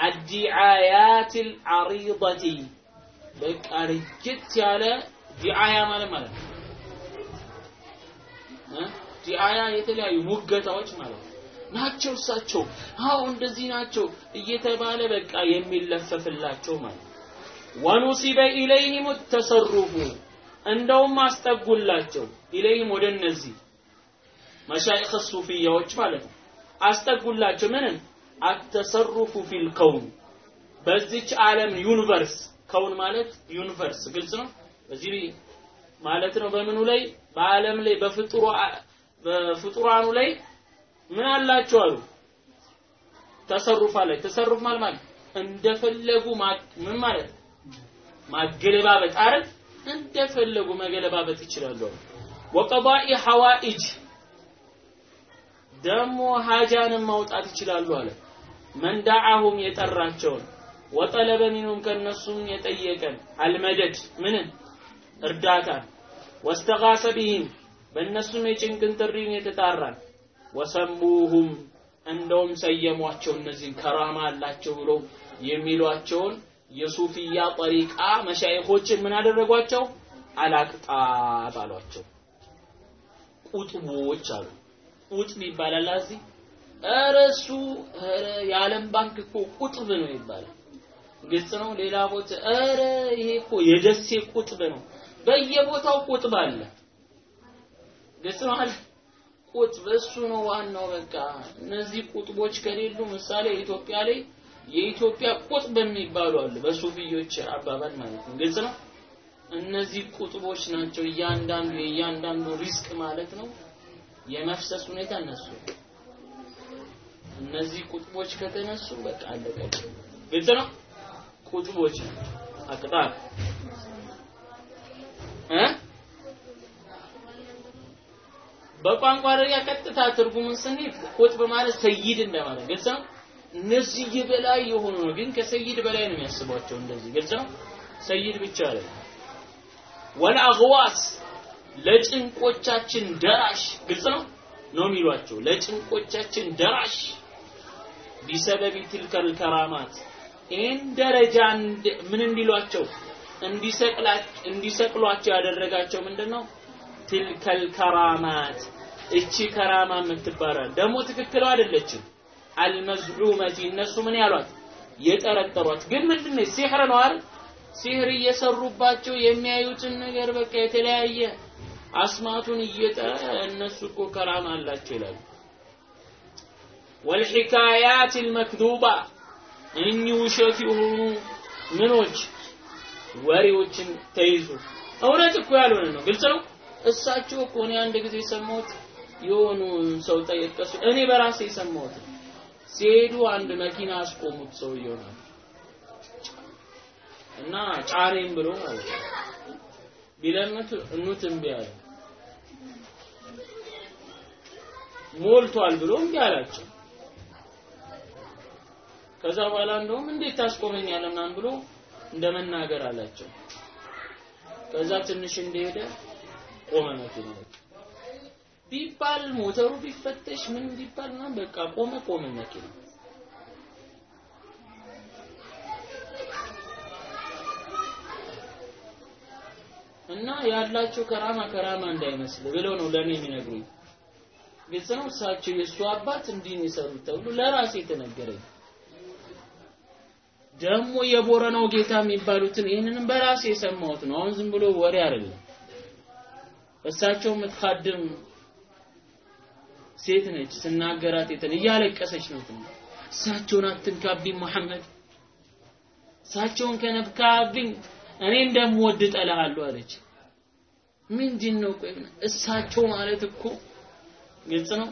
አዲዓያት አልዓሪضቲ በቃ ርጅት ያለ ዲዓያ ማለት ማለት ነው። ዲዓያ የተለያዩ ሙገታዎች ማለት ነው። ናቸው እሳቸው። አዎ እንደዚህ ናቸው እየተባለ በቃ የሚለፈፍላቸው ማለት ونسب إليهم التصرف። እንደውም አስጠጉላቸው። إليهم ወደ እነዚህ መሻይኽ ሱፊያዎች ማለት ነው። አስጠጉላቸው። ምንም التصرف في الكون። በዚች ዓለም universe كون ማለት universe ግልጽ ነው? በዚህ ማለት ነው በምኑ ላይ? በዓለም ላይ በፍጡሩ በፍጡራኑ ላይ ምን አላቸው አሉ? ተሰሩፍ አለ። ተሰሩፍ ማለት ማለት እንደፈለጉ ምን ማለት? ማገለባበጥ። አይደል እንደፈለጉ መገለባበጥ ይችላሉ ወቀባኢ ሐዋኢጅ ደግሞ ሀጃንም ማውጣት ይችላሉ አለ መንዳዓሁም የጠራቸውን ወጠለበ ሚንሁም ከነሱም የጠየቀን አልመደድ ምንን እርዳታን ወስተጋሰ ቢህም በእነሱም የጭንቅን ጥሪን የተጣራን። ወሰሙሁም እንደውም ሰየሟቸው እነዚህን ከራማ አላቸው ብሎ የሚሏቸውን የሱፊያ ጠሪቃ መሻይኾችን ምን አደረጓቸው? አላቅጣብ አሏቸው። ቁጥቦች አሉ። ቁጥብ ይባላል እዚህ ኧረ እሱ የዓለም ባንክ እኮ ቁጥብ ነው ይባላል ግልጽ ነው? ሌላ ቦታ ኧረ ይሄ እኮ የደሴ ቁጥብ ነው። በየቦታው ቁጥብ አለ። ግልጽ ነው አለ قطب እሱ ነው ዋናው። በቃ እነዚህ ቁጥቦች ከሌሉ ምሳሌ ኢትዮጵያ ላይ የኢትዮጵያ قطب የሚባሉ አሉ በሱፊዮች አባባል ማለት ነው። ግልጽ ነው? እነዚህ ቁጥቦች ናቸው እያንዳንዱ የእያንዳንዱ رزق ማለት ነው። የመፍሰስ ሁኔታ እነሱ እነዚህ ቁጥቦች ከተነሱ በቃ አለቀ። ግልጽ ነው? ቁጥቦች አቅጣር እ? በቋንቋ ደረጃ ቀጥታ ትርጉሙን ስንሄድ ቁጥብ ማለት ሰይድ እንደማለት ግልጽ ነው? እነዚህ የበላይ የሆኑ ነው ግን ከሰይድ በላይ ነው የሚያስቧቸው እንደዚህ። ግልጽ ነው? ሰይድ ብቻ አለ ወልአግዋስ ለጭንቆቻችን ደራሽ ግልጽ ነው? ነው የሚሏቸው። ለጭንቆቻችን ደራሽ ቢሰበቢ ትልከል ከራማት ይህን ደረጃ ምን እንዲሏቸው? እንዲሰቅሏቸው ያደረጋቸው ምንድነው? ትልከል ከራማት። እቺ ከራማ የምትባላል ደግሞ ትክክል አይደለችም። አልመዝዑመቲ እነሱ ምን ያሏት? የጠረጠሯት። ግን ምንድነው ሲህር ነው አይደል? እየሰሩባቸው የሚያዩትን ነገር በቃ የተለያየ። አስማቱን እየጠረ እነሱ እኮ ከራማ አላቸው ይላሉ ወልሒካያት ልመክዱባ እኚህ ውሸት የሆኑ ምኖች ወሬዎችን ተይዙ እውነት እኮ ያልሆነ ነው ግልጽ ነው እሳቸው እኮ እኔ አንድ ጊዜ የሰማሁት የሆኑ ሰው ጠየቀሱ። እኔ በራሴ የሰማሁት ሲሄዱ አንድ መኪና አስቆሙት ሰውየው ነው እና ጫሬም ብሎ ማለት ነው። ቢለምት እኑት እምቢ አለ። ሞልቷል ብሎ እምቢ አላቸው። ከዛ በኋላ እንደውም እንዴት ታስቆመኛለህ ምናምን ብሎ እንደ መናገር አላቸው። ከዛ ትንሽ እንደሄደ ቆመ መኪናው ቢባል ሞተሩ ቢፈተሽ ምን ቢባል ምናምን በቃ ቆመ ቆመ መኪናው። እና ያላቸው ከራማ ከራማ እንዳይመስል ብለው ነው ለኔ የሚነግሩኝ። ግልጽ ነው። እሳቸው የእሱ አባት እንዲህ ነው የሰሩት ተብሎ ለራሴ የተነገረኝ። ደግሞ የቦረናው ጌታ የሚባሉትን ይህንንም በራሴ የሰማሁት ነው። አሁን ዝም ብሎ ወሬ አይደለም። እሳቸው የምትካድም ሴት ነች። ስናገራት የተን እያለቀሰች ነው። እሳቸውን አትንካብኝ መሐመድ፣ እሳቸውን ከነካብኝ እኔ እንደምወድ እጠላሃለሁ አለች። ምንድን ነው ቆይ እሳቸው ማለት እኮ ግልጽ ነው።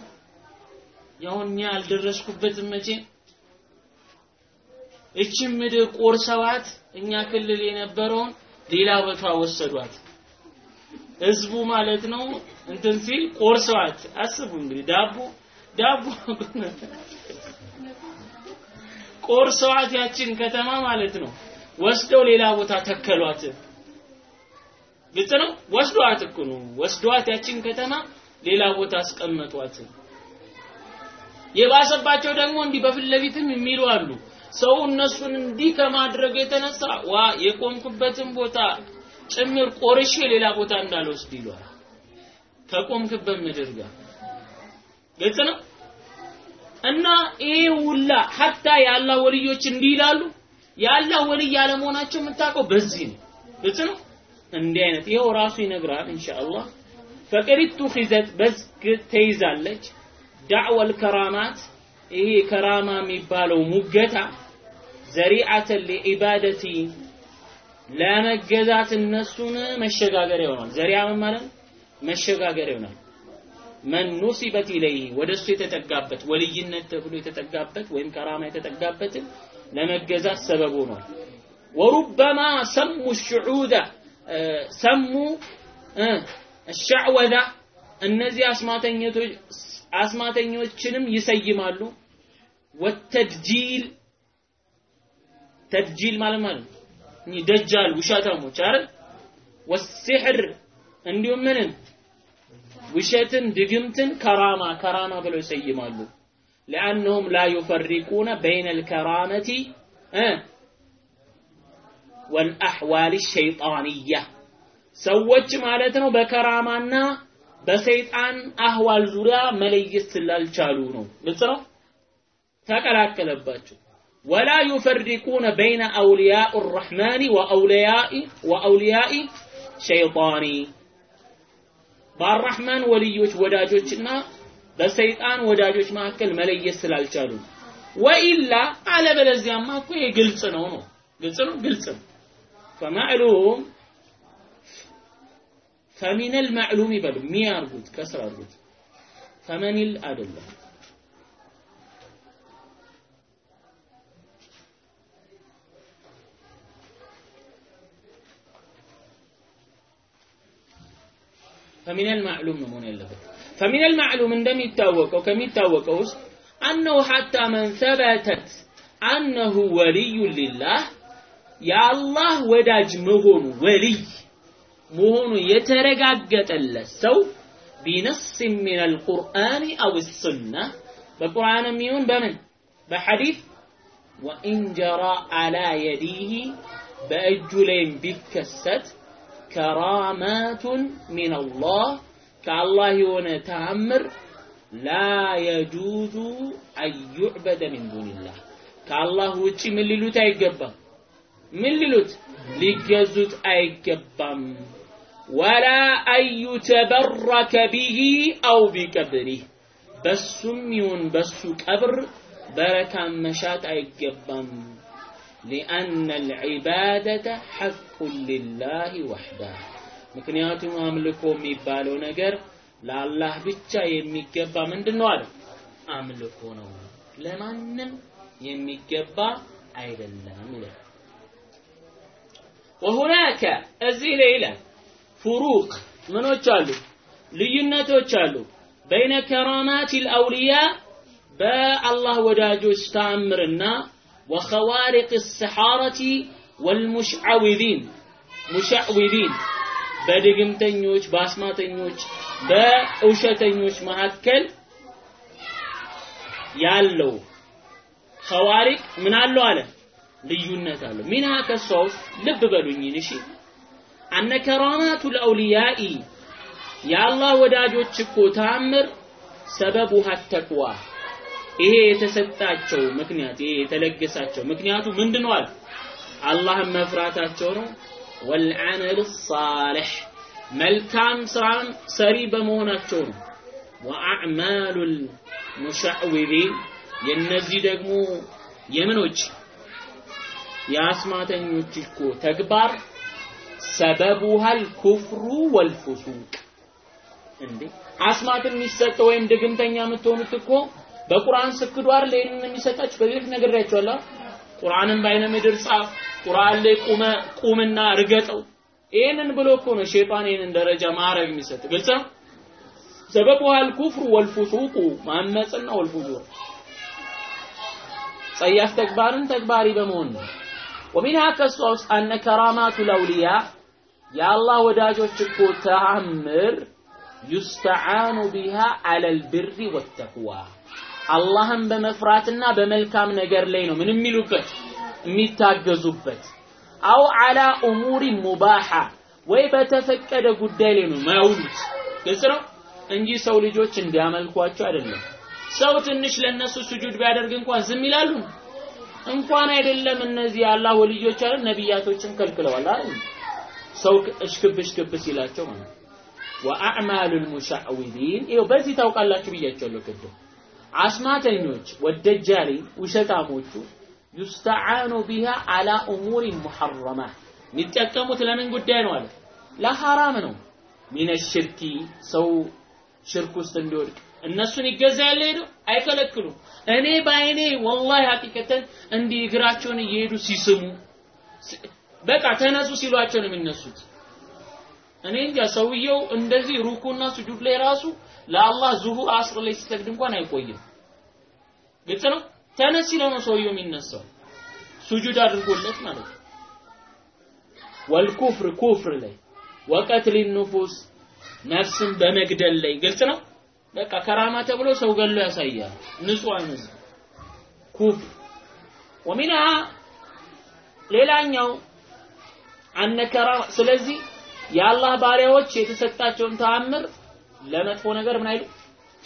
ያው እኛ ያልደረስኩበትም መቼም እቺን ምድር ቆርሰዋት እኛ ክልል የነበረውን ሌላ ቦታ ወሰዷት። ህዝቡ ማለት ነው እንትን ሲል ቆርሰዋት። አስቡ እንግዲህ ዳቦ ዳቦ ቆርሰዋት ያችን ከተማ ማለት ነው ወስደው ሌላ ቦታ ተከሏት። ግልጽ ነው። ወስዷት እኮ ነው ወስዷት ያችን ከተማ ሌላ ቦታ አስቀመጧት። የባሰባቸው ደግሞ እንዲህ በፊት ለፊትም የሚሉ አሉ። ሰው እነሱን እንዲህ ከማድረግ የተነሳ ዋ የቆምኩበትን ቦታ ጭምር ቆርሼ ሌላ ቦታ እንዳልወስድ ይሏል። ከቆምክበት ምድር ጋር ግልጽ ነው። እና ይሄ ሁላ ሀታ የአላህ ወልዮች እንዲህ ይላሉ። የአላህ ወልይ ያለመሆናቸው የምታውቀው በዚህ ነው። ግልጽ ነው። እንዲህ አይነት ይኸው ራሱ ይነግራል ኢንሻአላህ ፈቀድ ቱኺዘት በዝግ ተይዛለች ዳዕወል ከራማት ይሄ ከራማ የሚባለው ሙገታ ዘሪዓተን ሊዒባደቲ ለመገዛት እነሱን መሸጋገሪያ ይሆናል። ዘሪዓ ምን ማለት መሸጋገሪያ ይሆናል። መን ኑሲበት ኢለይህ ወደ እሱ የተጠጋበት ወልይነት ተብሎ የተጠጋበት ወይም ከራማ የተጠጋበትን ለመገዛት ሰበብ ሆኗል። ወሩበማ ሰሙ ሽዑዳ ሰሙ ሻዕወዛ እነዚህ አስማተኞች አስማተኞችንም ይሰይማሉ። ወተድጂል ተድጂል ማለት ማለት ነው ደጃል ውሸታሞች አይደል? ወሲሕር እንዲሁም ምንን ውሸትን ድግምትን ከራማ ከራማ ብለው ይሰይማሉ። لأنهم لا يفرقون بين الكرامة والأحوال الشيطانية ሰዎች ማለት ነው በከራማና በሰይጣን አህዋል ዙሪያ መለየት ስላልቻሉ ነው። ግልጽ ነው። ተቀላቀለባቸው። ወላ ዩፈርቁነ በይነ አውልያኡ ረሕማኒ ወአውልያኢ ሸይጣኒ በአራህማን ወልዮች ወዳጆችና በሰይጣን ወዳጆች መካከል መለየት ስላልቻሉ ወኢላ አለበለዚያማ እኮ ግልጽ ነው ነው ግልጽ ነው ግልጽ ነው ፈማዕሉም ፈሚነል ማዕሉም ይበሉ ሚ አርጉት ከስር አርጉት ፈመኒል አይደለም ፈሚነል ማዕሉም ነው መሆን ያለበት ፈሚነል ማዕሉም እንደሚታወቀው ከሚታወቀው ውስጥ አነሁ ሐታ መን ሰበተት አነሁ ወልዩ ሊላህ የአላህ ወዳጅ መሆኑ ወልይ መሆኑ የተረጋገጠለት ሰው بنص من القرآن أو سنة። በቁርአንም ይሁን በምን? በሐዲስ وإن جرى على يده በእጁ ላይም ቢከሰት كرامة من الله ከአላህ የሆነ ተአምር لا يجوز أن يعبد من دون الله ከአላህ ውጪ ምን ሊሉት አይገባም? ምን ሊሉት? ሊገዙት አይገባም ወላ አን ዩተበረከ ቢሂ አው ቢቀብሪህ በሱም ይሁን በሱ ቀብር በረካን መሻት አይገባም ሊአነ አልዒባደተ ሐቁን ሊላህ ወሕዳ ምክንያቱም አምልኮ የሚባለው ነገር ለአላህ ብቻ የሚገባ ምንድን ነው አለ አምልኮ ነው ለማንም የሚገባ አይደለም ይላል ወሁናከ እዚህ ላይ ይላል ፉሩቅ ምኖች አሉ? ልዩነቶች አሉ። በይነ ከራማት ልአውልያ በአላህ ወዳጆች ተአምርና ወኸዋሪቅ ሰሓረቲ ወልሙሽዓዊዚን ሙሽዓዊዚን በድግምተኞች በአስማተኞች በእውሸተኞች መካከል ያለው ኸዋሪቅ ምን አለው አለ? ልዩነት አለው። ሚንሃ ከሷ ውስጥ ልብ በሉኝን እሺ አነ ከራማቱ ልአውልያኢ የአላህ ወዳጆች እኮ ተአምር ሰበቡሃ ተቅዋ። ይሄ የተሰጣቸው ምክንያት ይሄ የተለገሳቸው ምክንያቱ ምንድነው አለ። አላህን መፍራታቸው ነው። ወልዓመል ሳሊሕ መልካም ስራን ሰሪ በመሆናቸው ነው። ወአዕማሉ ልሙሻዕዊዚን የእነዚህ ደግሞ የምኖች የአስማተኞች እኮ ተግባር ሰበቡሃል ኩፍሩ ወልፉሱቅ። እንዴ? አስማት የሚሰጠው ወይም ድግምተኛ የምትሆኑት እኮ በቁርአን ስክዱ አይደል? ይሄንን የሚሰጣችሁ በዚህ ነግሬያችኋለሁ። ቁርአንን በአይነ ምድር ጻፍ ቁርአን ላይ ቁመ ቁምና ርገጠው። ይሄንን ብሎ እኮ ነው ሸይጣን ይሄንን ደረጃ ማዕረግ የሚሰጥ። ግልጽ ነው? ሰበቡሃል ኩፍሩ ወልፉሱቁ ማመፅና ወልፉዙር ጸያፍ ተግባርን ተግባሪ በመሆን ነው ወሚንሃ ከሷ ውስጥ አነ ከራማቱ ለውልያ የአላህ ወዳጆች እኮ ተአምር ዩስተዓኑ ቢሃ አለል ብሪ ወተቅዋ። አላህን በመፍራትና በመልካም ነገር ላይ ነው ምን የሚሉበት የሚታገዙበት። አው አላ ኡሙሪ ሙባሓ ወይ በተፈቀደ ጉዳይ ላይ ነው ማያውሉት ግልጽ ነው? እንጂ ሰው ልጆች እንዲያመልኳቸው አይደለም። ሰው ትንሽ ለነሱ ስጁድ ቢያደርግ እንኳን ዝም ይላሉ እንኳን አይደለም እነዚህ የአላህ ወልዮች አይደል? ነቢያቶችን ከልክለዋል አይደል? ሰው እሽክብ እሽክብ ሲላቸው ማለት ወአዕማሉ ልሙሻዕዊዚን ይኸው በዚህ ታውቃላችሁ ብያቸዋለሁ ቅድም። አስማተኞች ወደጃሊ ውሸታሞቹ ዩስተዓኑ ቢሃ አላ ኡሙሪ ሙሐረማ። የሚጠቀሙት ለምን ጉዳይ ነው አለ? ለሐራም ነው። ሚነ ሽርኪ ሰው ሽርክ ውስጥ እንዲወድቅ። እነሱን ይገዛ ያለ ሄዶ አይከለክሉም እኔ በአይኔ ወላሂ ሀቂቀተን እንዲህ እግራቸውን እየሄዱ ሲስሙ በቃ ተነሱ ሲሏቸው ነው የሚነሱት። እኔ እንጃ ሰውየው እንደዚህ ሩኩና ስጁድ ላይ ራሱ ለአላህ ዙሁር አስር ላይ ሲሰግድ እንኳን አይቆይም። ግልጽ ነው? ተነስ ሲለው ነው ሰውየው የሚነሳው። ሱጁድ አድርጎለት ማለት ነው። ወልኩፍር ኩፍር ላይ ወቀትል ኑፉስ ነፍስን በመግደል ላይ ግልጽ ነው በቃ ከራማ ተብሎ ሰው ገሎ ያሳያል። ንጹህ አይመስል ኩፍር ወሚንሃ ሌላኛው አነከራ ስለዚህ የአላህ ባሪያዎች የተሰጣቸውን ተአምር ለመጥፎ ነገር ምን አይሉ?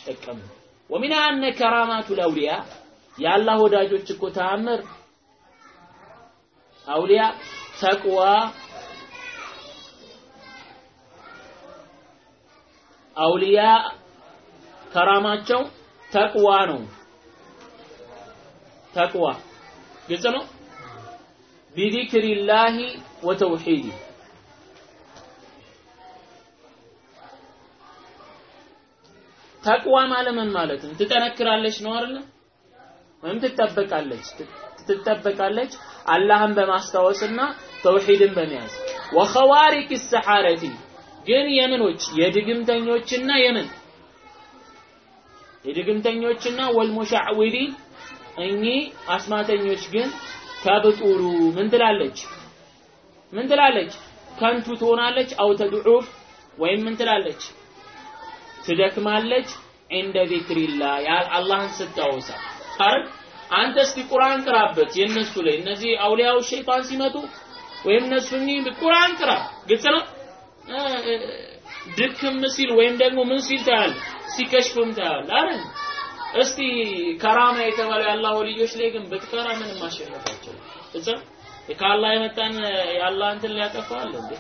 ጠቀሙ ወሚንሃ አነ ከራማቱ ለአውሊያ የአላህ ወዳጆች እኮ ተአምር አውሊያ ተቅዋ አውሊያ ከራማቸው ተቅዋ ነው። ተቅዋ ግልጽ ነው? ቢዚክሪላሂ ወተውሂድ ተቅዋ ማለት ምን ማለት ነው? ትጠነክራለች ነው አይደል? ወይም ትጠበቃለች? ትጠበቃለች አላህን በማስታወስና ተውሂድን በመያዝ። ወኸዋሪቅ ሰሐረቲ ግን የምኖች? የድግምተኞችና የምን የድግምተኞችና ወልሙሻዕዊዲን እኚህ አስማተኞች ግን ተብጡሉ ምን ትላለች? ምን ትላለች? ከንቱ ትሆናለች? አው ወይም ምን ትላለች? ትደክማለች? እንደ ዚክሪላህ አላህን ስታወሳ። አይደል አንተ እስቲ ቁርአን ቅራበት። የነሱ ላይ እነዚህ አውሊያው ሸይጣን ሲመጡ ወይም እነሱ ቁርአን ቅራ። ግልጽ ነው? ድክም ሲል ወይም ደግሞ ምን ሲል ታያል ሲከሽፍም ታያል አይደል? እስቲ ከራማ የተባለው የአላህ ወልዮች ላይ ግን ብትቀራ ምንም ማሸነፋቸው ነው? ከአላህ የመጣን የአላህ እንትን ሊያጠፋል እንዴ?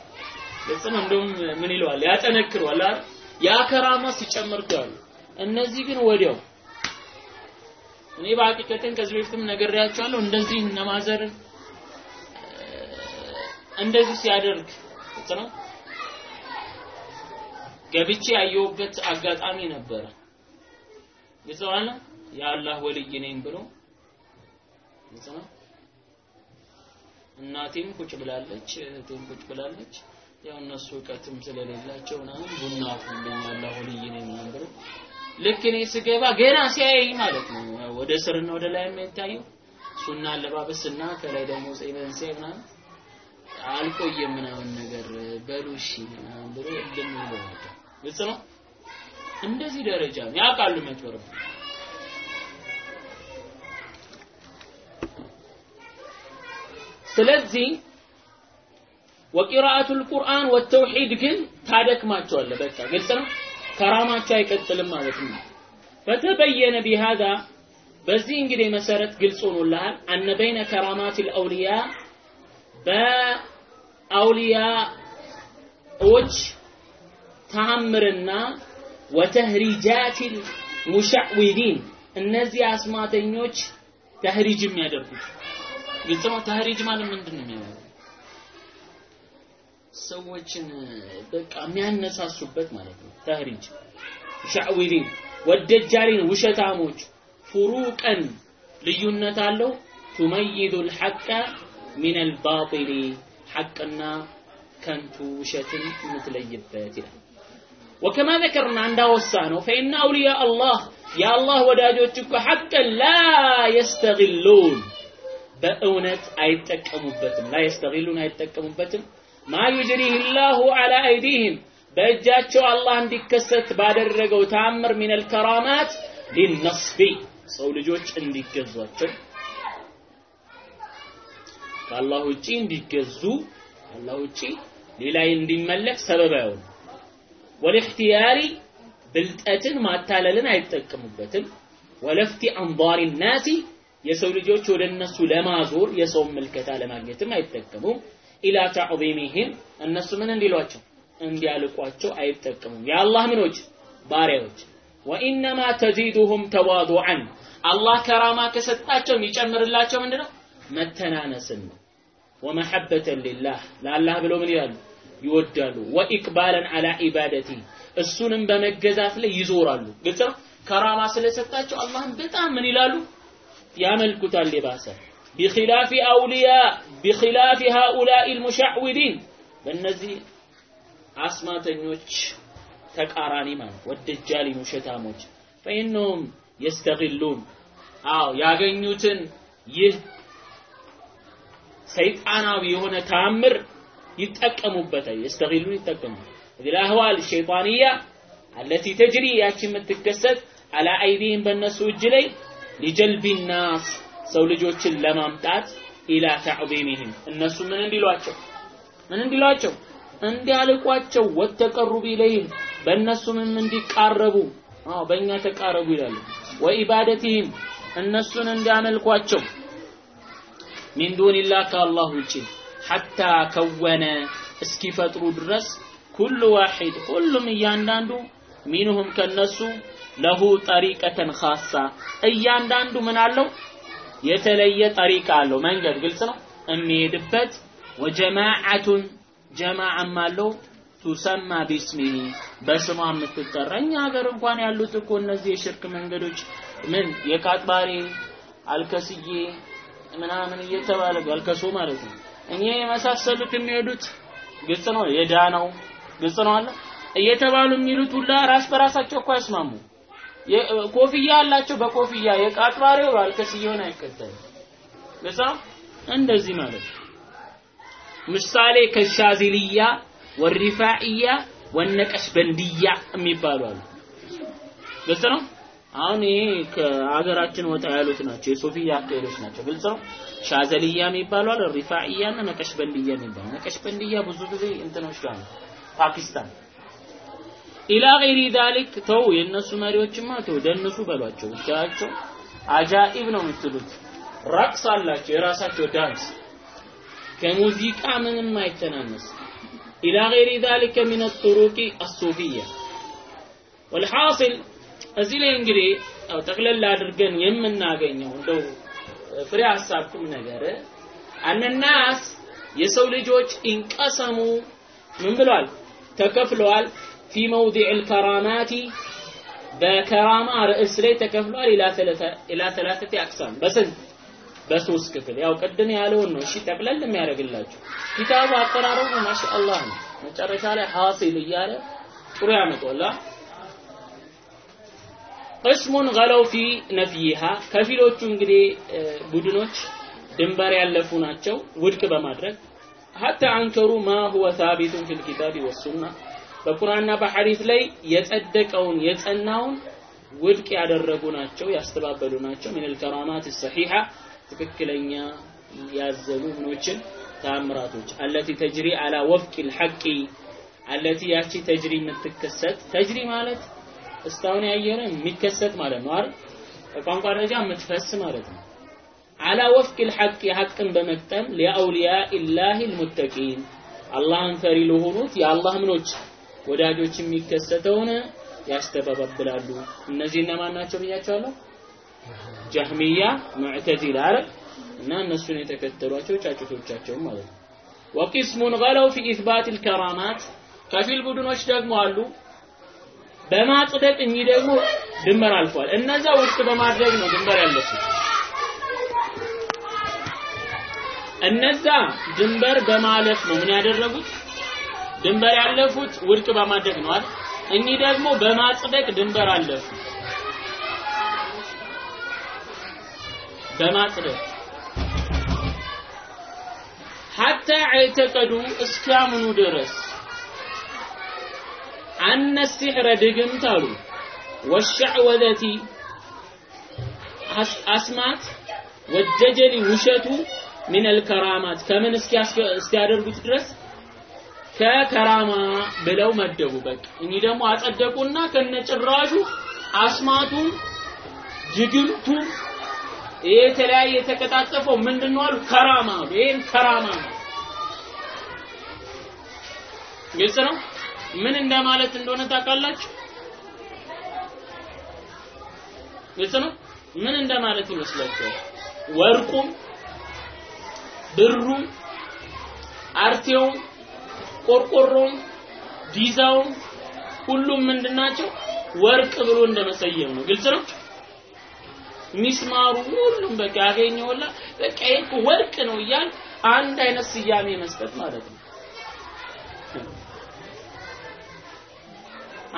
ግልጽ እንደውም ምን ይለዋል? ያጠነክረዋል አይደል? ያ ከራማ ሲጨምር ታያሉ እነዚህ ግን ወዲያው እኔ በሐቂቀትን ከዚህ በፊትም ነግሬያቸዋለሁ። እንደዚህ እነማዘርን እንደዚህ ሲያደርግ ነው ገብቼ ያየሁበት አጋጣሚ ነበረ። ግልጽዋለ የአላህ ወልይ ነኝ ብሎ ግልጽ ነው። እናቴም ቁጭ ብላለች፣ እህቴም ቁጭ ብላለች። ያው እነሱ እውቀትም ስለሌላቸው ምናምን ቡና አፍሉልኝ አላህ ወልይ ነኝ ምናምን ብሎ ልክ እኔ ስገባ ገና ሲያየኝ ማለት ነው ወደ ስርና ወደ ላይ የሚታየው ሱና አለባበስና ከላይ ደግሞ ጸይበን ሲያይ ምናምን አልቆየም ምናምን ነገር በሉ እሺ ምናምን ብሎ እልም ብሎ ነበር። ግልጽ ነው። እንደዚህ ደረጃ ያውቃሉ መጭበርበር። ስለዚህ ወቂራአቱል ቁርአን ወተውሂድ ግን ታደክማቸዋለህ። በቃ ግልጽ ነው። ከራማቸው አይቀጥልም ማለት ነው። ፈተበየነ ቢሃዛ በዚህ እንግዲህ መሰረት ግልጽ ሆኖልሃል አነ በይነ ከራማቲል አውሊያ በአውሊያዎች ተአምርና ወተህሪጃቲል ሙሸዕዊዲን እነዚህ አስማተኞች ተህሪጅ የሚያደርጉት ግልጽ ነው። ተህሪጅ ማለት ምንድን ነው የሚያደርጉት? ሰዎችን በቃ የሚያነሳሱበት ማለት ነው። ተህሪጅ ሙሸዕዊዲን ወደጃሊን ውሸታሞች ፉሩቀን ልዩነት አለው ቱመይዙ ልሐቀ ሚን አልባጢል ሐቅና ከንቱ ውሸትን የምትለይበት ይላል። ወከማ ዘከርና እንዳወሳ ነው ፈኢነ አውሊያ አላህ የአላህ ወዳጆች እኮ ሐቀን ላ የስተግሉን በእውነት አይጠቀሙበትም። ላ የስተግሉን አይጠቀሙበትም። ማ ዩጅሪህ ላሁ ዐላ አይዲህም በእጃቸው አላህ እንዲከሰት ባደረገው ተአምር ሚነል ከራማት ሊነስቢ ሰው ልጆች እንዲገዟቸው ከአላህ ውጪ እንዲገዙ ከአላህ ውጪ ሌላ እንዲመለክ ሰበብ አይሆኑ ወልእክትያሪ ብልጠትን ማታለልን አይጠቀሙበትም። ወለፍቲ አንባሪ ናሲ የሰው ልጆች ወደ እነሱ ለማዞር የሰውን ምልከታ ለማግኘትም አይጠቀሙም። ኢላ ተዕዚሚህም እነሱ ምን እንዲሏቸው? እንዲያልቋቸው አይጠቀሙም። የአላህ ምኖች? ባሪያዎች። ወኢነማ ተዚዱሁም ተዋዱዐን። አላህ ከራማ ከሰጣቸው የሚጨምርላቸው ምንድነው? መተናነስን ነው። ወመሐበተን ሊላህ። ለአላህ ብለው ምን ይላሉ ይወዳሉ። ወኢቅባለን አላ ኢባደቲ እሱንም በመገዛት ላይ ይዞራሉ። ግልጽ ነው? ከራማ ስለሰጣቸው አላህን በጣም ምን ይላሉ? ያመልኩታል የባሰ። ቢኺላፊ አውሊያ ቢኺላፊ ሃኡላኢ ልሙሻዕዊዲን በእነዚህ አስማተኞች ተቃራኒ ማለት ወደጃሊ ውሸታሞች። ፈኢነሁም የስተግሉን አዎ ያገኙትን። ይህ ሰይጣናዊ የሆነ ተአምር ይጠቀሙበታል። የስተግሉ ይጠቀሙ ለአህዋል ሸይጣንያ አለቲ ተጅሪ ያቺ የምትከሰት አላ አይዲህም በእነሱ እጅ ላይ ሊጀልቢ ናስ ሰው ልጆችን ለማምጣት ኢላ ተዕዚሚህም እነሱ ምን እንዲሏቸው? ምን እንዲሏቸው? እንዲያልቋቸው። ወተቀሩብ ኢለይህም በእነሱም እንዲቃረቡ። አዎ በእኛ ተቃረቡ ይላሉ። ወኢባደቲህም እነሱን እንዲያመልኳቸው። ሚን ዱንላህ ከአላህ ውጪ ሐታ ከወነ እስኪፈጥሩ ድረስ ኩሉ ዋሒድ ሁሉም እያንዳንዱ ሚንሁም ከነሱ ለሁ ጠሪቀተን ኻሳ። እያንዳንዱ ምን አለው? የተለየ ጠሪቃ አለው። መንገድ ግልጽ ነው። የሚሄድበት ወጀማዓቱን ጀማዓም አለው። ቱሰማ ቢስሚሂ። በስሟ የምትጠራ። እኛ ሀገር እንኳን ያሉት እኮ እነዚህ የሽርክ መንገዶች ምን የቃጥባሬ አልከስዬ ምናምን እየተባለ አልከሶ ማለት ነው እኛ የመሳሰሉት የሚሄዱት ግልጽ ነው? የዳነው ግልጽ ነው አለ? እየተባሉ የሚሉት ሁላ ራስ በራሳቸው እኮ አይስማሙ። ኮፍያ አላቸው በኮፍያ። የቃጥባሬው አልከስዬውን አይከተልም ግልጽ ነው? እንደዚህ ማለት ምሳሌ ከሻዚልያ ወሪፋኢያ ወነቀሽበንድያ የሚባሉ አሉ። ግልጽ ነው አሁን ይሄ ከአገራችን ወጣ ያሉት ናቸው፣ የሶፊያ አካሄዶች ናቸው። ግልጽ ነው። ሻዘልያ የሚባለው አለ፣ ሪፋኢያ እና ነቀሽበንድያ የሚባለው። ነቀሽበንድያ ብዙ ጊዜ እንትኖች ጋር ነው፣ ፓኪስታን إلى غير ذلك። ተው የእነሱ መሪዎችማ ተው፣ ደንሱ በሏቸው ብቻቸው። አጃኢብ ነው የምትሉት። رقص አላቸው የራሳቸው ዳንስ ከሙዚቃ ምንም አይተናነስ። إلى غير ذلك من الطرق الصوفية والحاصل እዚህ ላይ እንግዲህ ያው ጠቅለል አድርገን የምናገኘው እንደው ፍሬ ሀሳብ ቁም ነገር አነናስ የሰው ልጆች ኢንቀሰሙ ምን ብሏል? ተከፍለዋል። ፊ መውዲዕ ልከራማቲ በከራማ ርዕስ ላይ ተከፍሏል ኢላ ተላተቲ አቅሳም በስንት? በሶስት ክፍል። ያው ቅድም ያለውን ነው። እሺ ጠቅለል የሚያደርግላችሁ ኪታቡ አቀራረቡ ማሻአላህ ነው። መጨረሻ ላይ ሐሲል እያለ ጥሩ ያመጣውላ ቅስሙን ገለው ፊ ነፍይሃ። ከፊሎቹ እንግዲህ ቡድኖች ድንበር ያለፉ ናቸው ውድቅ በማድረግ። ሀታ አንከሩ ማ ሁወ ሳቢቱን ፊል ኪታቢ ወሱና በቁርአንና በሐዲስ ላይ የጸደቀውን የጸናውን ውድቅ ያደረጉ ናቸው ያስተባበሉ ናቸው። ሚነል ከራማት ሰሒሐ ትክክለኛ ያዘሉ ምኖችን ተአምራቶች። አለቲ ተጅሪ አላ ወፍቂ ልሐቂ አለቲ ያቺ ተጅሪ የምትከሰት። ተጅሪ ማለት እስካሁን ያየነ የሚከሰት ማለት ነው አይደል? በቋንቋ ደረጃ የምትፈስ ማለት ነው። አላ ወፍቅ ልሐቅ የሐቅን በመቅጠም ሊአውሊያ ኢላህ ልሙተቂን አላህን ፈሪ ለሆኑት የአላህ ምኖች ወዳጆች የሚከሰተውን ያስተባባብላሉ እነዚህ እነማን ናቸው ብያቸዋለሁ? ጃህሚያ ሙዕተዚላ አይደል? እና እነሱን የተከተሏቸው ጫጩቶቻቸው ማለት ነው። ወቂስሙን ገለው ፊ ኢስባት ልከራማት ከፊል ቡድኖች ደግሞ አሉ። በማጽደቅ እኚህ ደግሞ ድንበር አልፏል። እነዛ ውድቅ በማድረግ ነው ድንበር ያለፉት። እነዛ ድንበር በማለፍ ነው ምን ያደረጉት? ድንበር ያለፉት ውድቅ በማድረግ ነው አይደል? እኚህ ደግሞ በማጽደቅ ድንበር አለፉ። በማጽደቅ ሐታ ዕተቀዱ እስኪያምኑ ድረስ አነ ሲሕረ ድግምት አሉ ወሸዕወዘቲ አስማት ወደጀሊ ውሸቱ ሚነል ከራማት ከምን እስኪያደርጉት ድረስ ከከራማ ብለው መደቡ መደቡበት። እኒ ደግሞ አጸደቁና ከነጭራሹ አስማቱም ድግምቱም የተለያየ የተቀጣጠፈው ምንድን ነው አሉ? ከራማ ነው። ይሄን ከራማ ነው። ግልጽ ነው። ምን እንደማለት እንደሆነ ታውቃላችሁ? ግልጽ ነው? ምን እንደማለት ይመስላችኋል? ወርቁም ብሩም አርቴውም ቆርቆሮም ዲዛውም ሁሉም ምንድናቸው ወርቅ ብሎ እንደመሰየም ነው። ግልጽ ነው? ሚስማሩ ሁሉም በቃ ያገኘውላ። በቃ ወርቅ ነው እያል አንድ አይነት ስያሜ መስጠት ማለት ነው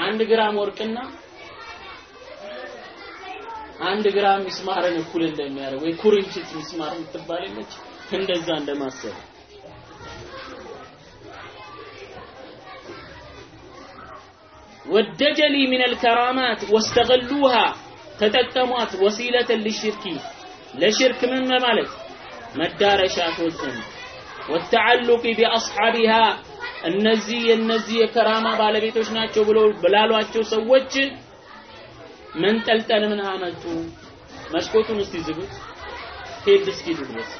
አንድ ግራም ወርቅና አንድ ግራም ምስማርን እኩል እንደሚያደርግ ወይ ኩርንችት ሚስማር የምትባል የለች? እንደዛ እንደማሰብ። ወደጀሊ ምን አልከራማት ወስተገሉሃ ተጠቀሟት ወሲለተን ልሽርኪ ለሽርክ ምን ማለት መዳረሻ ትወዘን والتعلق بأصحابها. النزية النزية كرامة بالبيتوش ناتشو بلو بلالو أتشو سووش من تلتان من عملتو مشكوتو مستيزبوت كيف تسكيدو بلس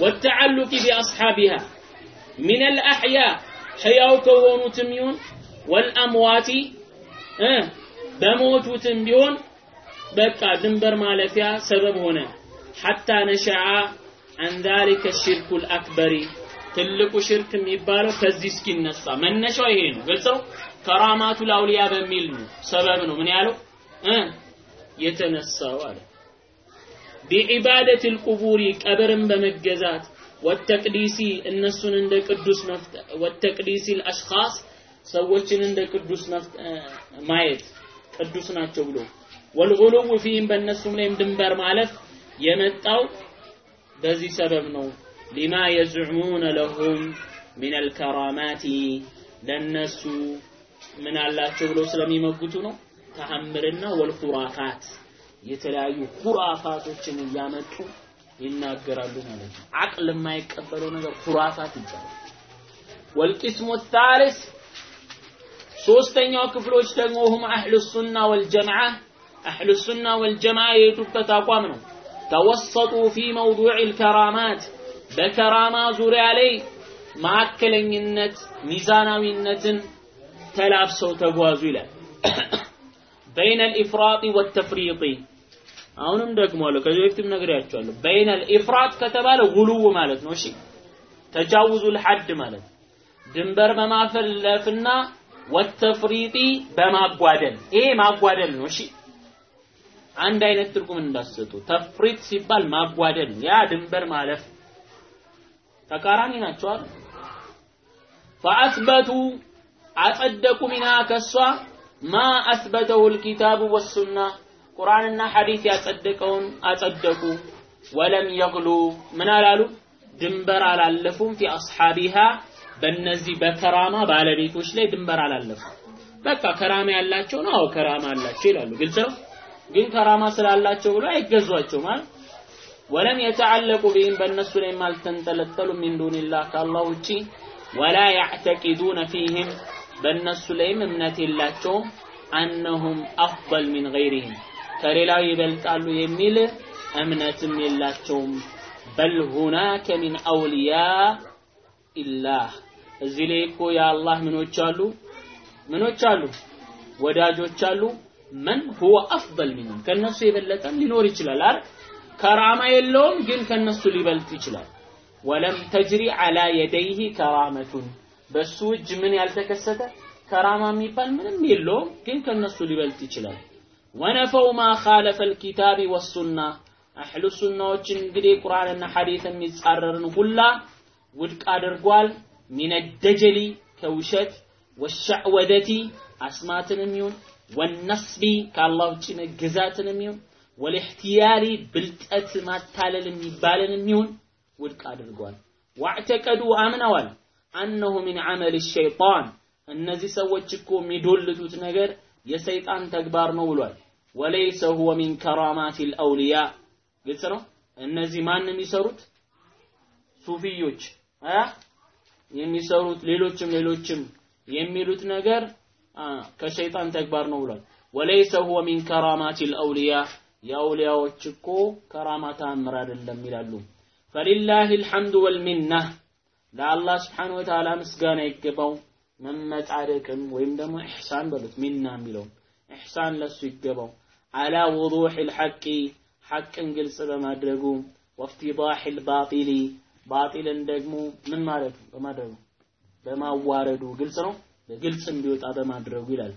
والتعلق بأصحابها من الأحياء حياو كوونو تميون والأموات آه بموتو تنبيون بكا دنبر مالفيا سبب هنا حتى نشعى አን ዛሊከ ሽርኩ ልአክበሪ ትልቁ ሽርክ የሚባለው ከዚህ እስኪነሳ። መነሻው ይሄ ነው። ግልጽ ነው ከራማቱ ላውሊያ በሚል ነው። ሰበብ ነው። ምን ያለው? የተነሳው አለ። ቢዒባደት ልቁቡሪ ቀብርን በመገዛት ወተቅዲሲ እነሱን እንደ ቅዱስ ወተቅዲሲ አልአሽኻስ ሰዎችን እንደ ቅዱስ ማየት ቅዱስ ናቸው ብሎ። ወልጉሉው ፊህም በእነሱም ላይም ድንበር ማለፍ የመጣው በዚህ ሰበብ ነው። ሊማ የዝዑሙነ ለሁም ሚን አልከራማቲ ለነሱ ምን አላቸው ብሎ ስለሚመጉቱ ነው? ተአምርና ወልኹራፋት የተለያዩ ሁራፋቶችን እያመጡ ይናገራሉ ማለት ነው። አቅል የማይቀበለው ነገር ሁራፋት ይባላል። ወልቂስሙ ታሊስ ሶስተኛው ክፍሎች ደግሞ ሁም አህሉ ሱና ወልጀማዓ አህሉ ሱና ወልጀማዓ የሄዱበት አቋም ነው ተወሰጡ ፊ መውዱዕ ልከራማት በከራማ ዙሪያ ላይ ማዕከለኝነት ሚዛናዊነትን ተላብሰው ተጓዙ ይላል በይነ ልኢፍራጢ ወተፍሪጢ አሁንም ደግሞ አለ ከዚህ በፊትም ነግሬያቸዋለሁ በይነ ልኢፍራጥ ከተባለ ጉሉው ማለት ነው እሺ ተጃውዙ ልሐድ ማለት ድንበር በማፈለፍና ወተፍሪጢ በማጓደል ይሄ ማጓደል ነው። እሺ አንድ አይነት ትርጉም እንዳሰጡ ተፍሪጥ ሲባል ማጓደል ያ ድንበር ማለፍ ተቃራኒ አይደል? ፈአስበቱ አጸደቁ ሚና ከሷ ማ አስበተው ልኪታቡ ወሱና ቁርአንና ሐዲስ ያጸደቀውን አጸደቁ። ወለም የግሉ ምን አላሉ? ድንበር አላለፉም። ፊ አስሓቢሃ በእነዚህ በከራማ ባለቤቶች ላይ ድንበር አላለፉም። በቃ ከራማ ያላቸው ነው። አዎ ከራማ አላቸው ይላሉ። ግልጽ ነው። ግን ከራማ ስላላቸው ብሎ አይገዟቸው ማለት ወለም የተዓለቁ ቢህም በእነሱ ላይ አልተንጠለጠሉ ሚን ዱንላህ ከአላህ ውጪ ወላ ያዕተቂዱነ ፊህም በእነሱ ላይም እምነት የላቸውም። አነሁም አፍضል ሚን ገይሪህም ከሌላው ይበልጣሉ የሚል እምነትም የላቸውም። በል ሁናከ ሚን አውልያ ኢላህ እዚህ ላይ እኮ የአላህ ምኖች አሉ? ምኖች አሉ? ወዳጆች አሉ መን ሁወ አፍضል ሚንሁም? ከነሱ የበለጠም ሊኖር ይችላል አይደል? ከራማ የለውም ግን ከነሱ ሊበልጥ ይችላል። ወለም ተጅሪ አላ የደይህ ከራመቱን። በሱ እጅ ምን ያልተከሰተ? ከራማ የሚባል ምንም የለውም ግን ከነሱ ሊበልጥ ይችላል። ወነፈው ማ ኻለፈ ልኪታቢ ወሱና። አህሉ ሱናዎችን እንግዲህ ቁርአንና ሐዲስ የሚጻረርን ሁላ ውድቅ አድርጓል። ሚነ ደጀሊ ከውሸት ወሻዕወደቲ አስማትንም ይሁን ወነስቢ ከአላህ ውጭ መገዛትንም ይሁን ወልእሕትያሊ ብልጠት ማታለል የሚባልንም ይሁን ውድቅ አድርጓል። ዋዕተቀዱ አምነዋል። አነሁ ሚን ዐመል ሸይጣን እነዚህ ሰዎች እኮ የሚዶልቱት ነገር የሰይጣን ተግባር ነው ብሏል። ወለይሰ ሁወ ሚን ከራማት ልአውልያ ግልጽ ነው? እነዚህ ማን የሚሰሩት? ሱፊዮች የሚሰሩት ሌሎችም ሌሎችም የሚሉት ነገር ከሸይጣን ተግባር ነው ብሏል። ወለይሰ ሁወ ሚን ከራማት ልአውልያ የአውሊያዎች እኮ ከራማ ተአምር አይደለም ይላሉ። ፈሊላህ ልሐምዱ ወልሚና ለአላህ ስብሓን ወተዓላ ምስጋና ይገባው። መመጻደቅም ወይም ደግሞ ኢሕሳን በሉት ሚና የሚለው ኢሕሳን ለሱ ይገባው። አላ ውዱሕ ልሐቂ ሐቅን ግልጽ በማድረጉ። ወፍቲዳሕ ልባጢሊ ባጢልን ደግሞ ምን ማለት በማድረጉ በማዋረዱ ግልጽ ነው በግልጽ እንዲወጣ በማድረጉ ይላል።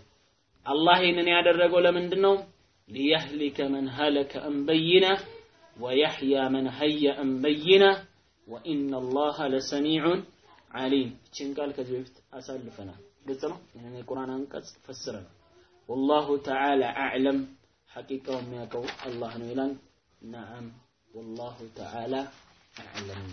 አላህ ይህንን ያደረገው ለምንድን ነው ሊየህሊከ መን ሀለከ አን በይነ ወየሕያ መን ሀየ አን በይነ ወኢነ አላህ ለሰሚዑን ዓሊም። እችን ቃል ከዚህ በፊት አሳልፈናል። ግልጽ ነው? ይህንን የቁርአን አንቀጽ ፈስረናል። ወላሁ ተዓላ አዕለም ሐቂቃው የሚያውቀው አላህ ነው ይላል። ነዓም ወላሁ ተዓላ አዕለም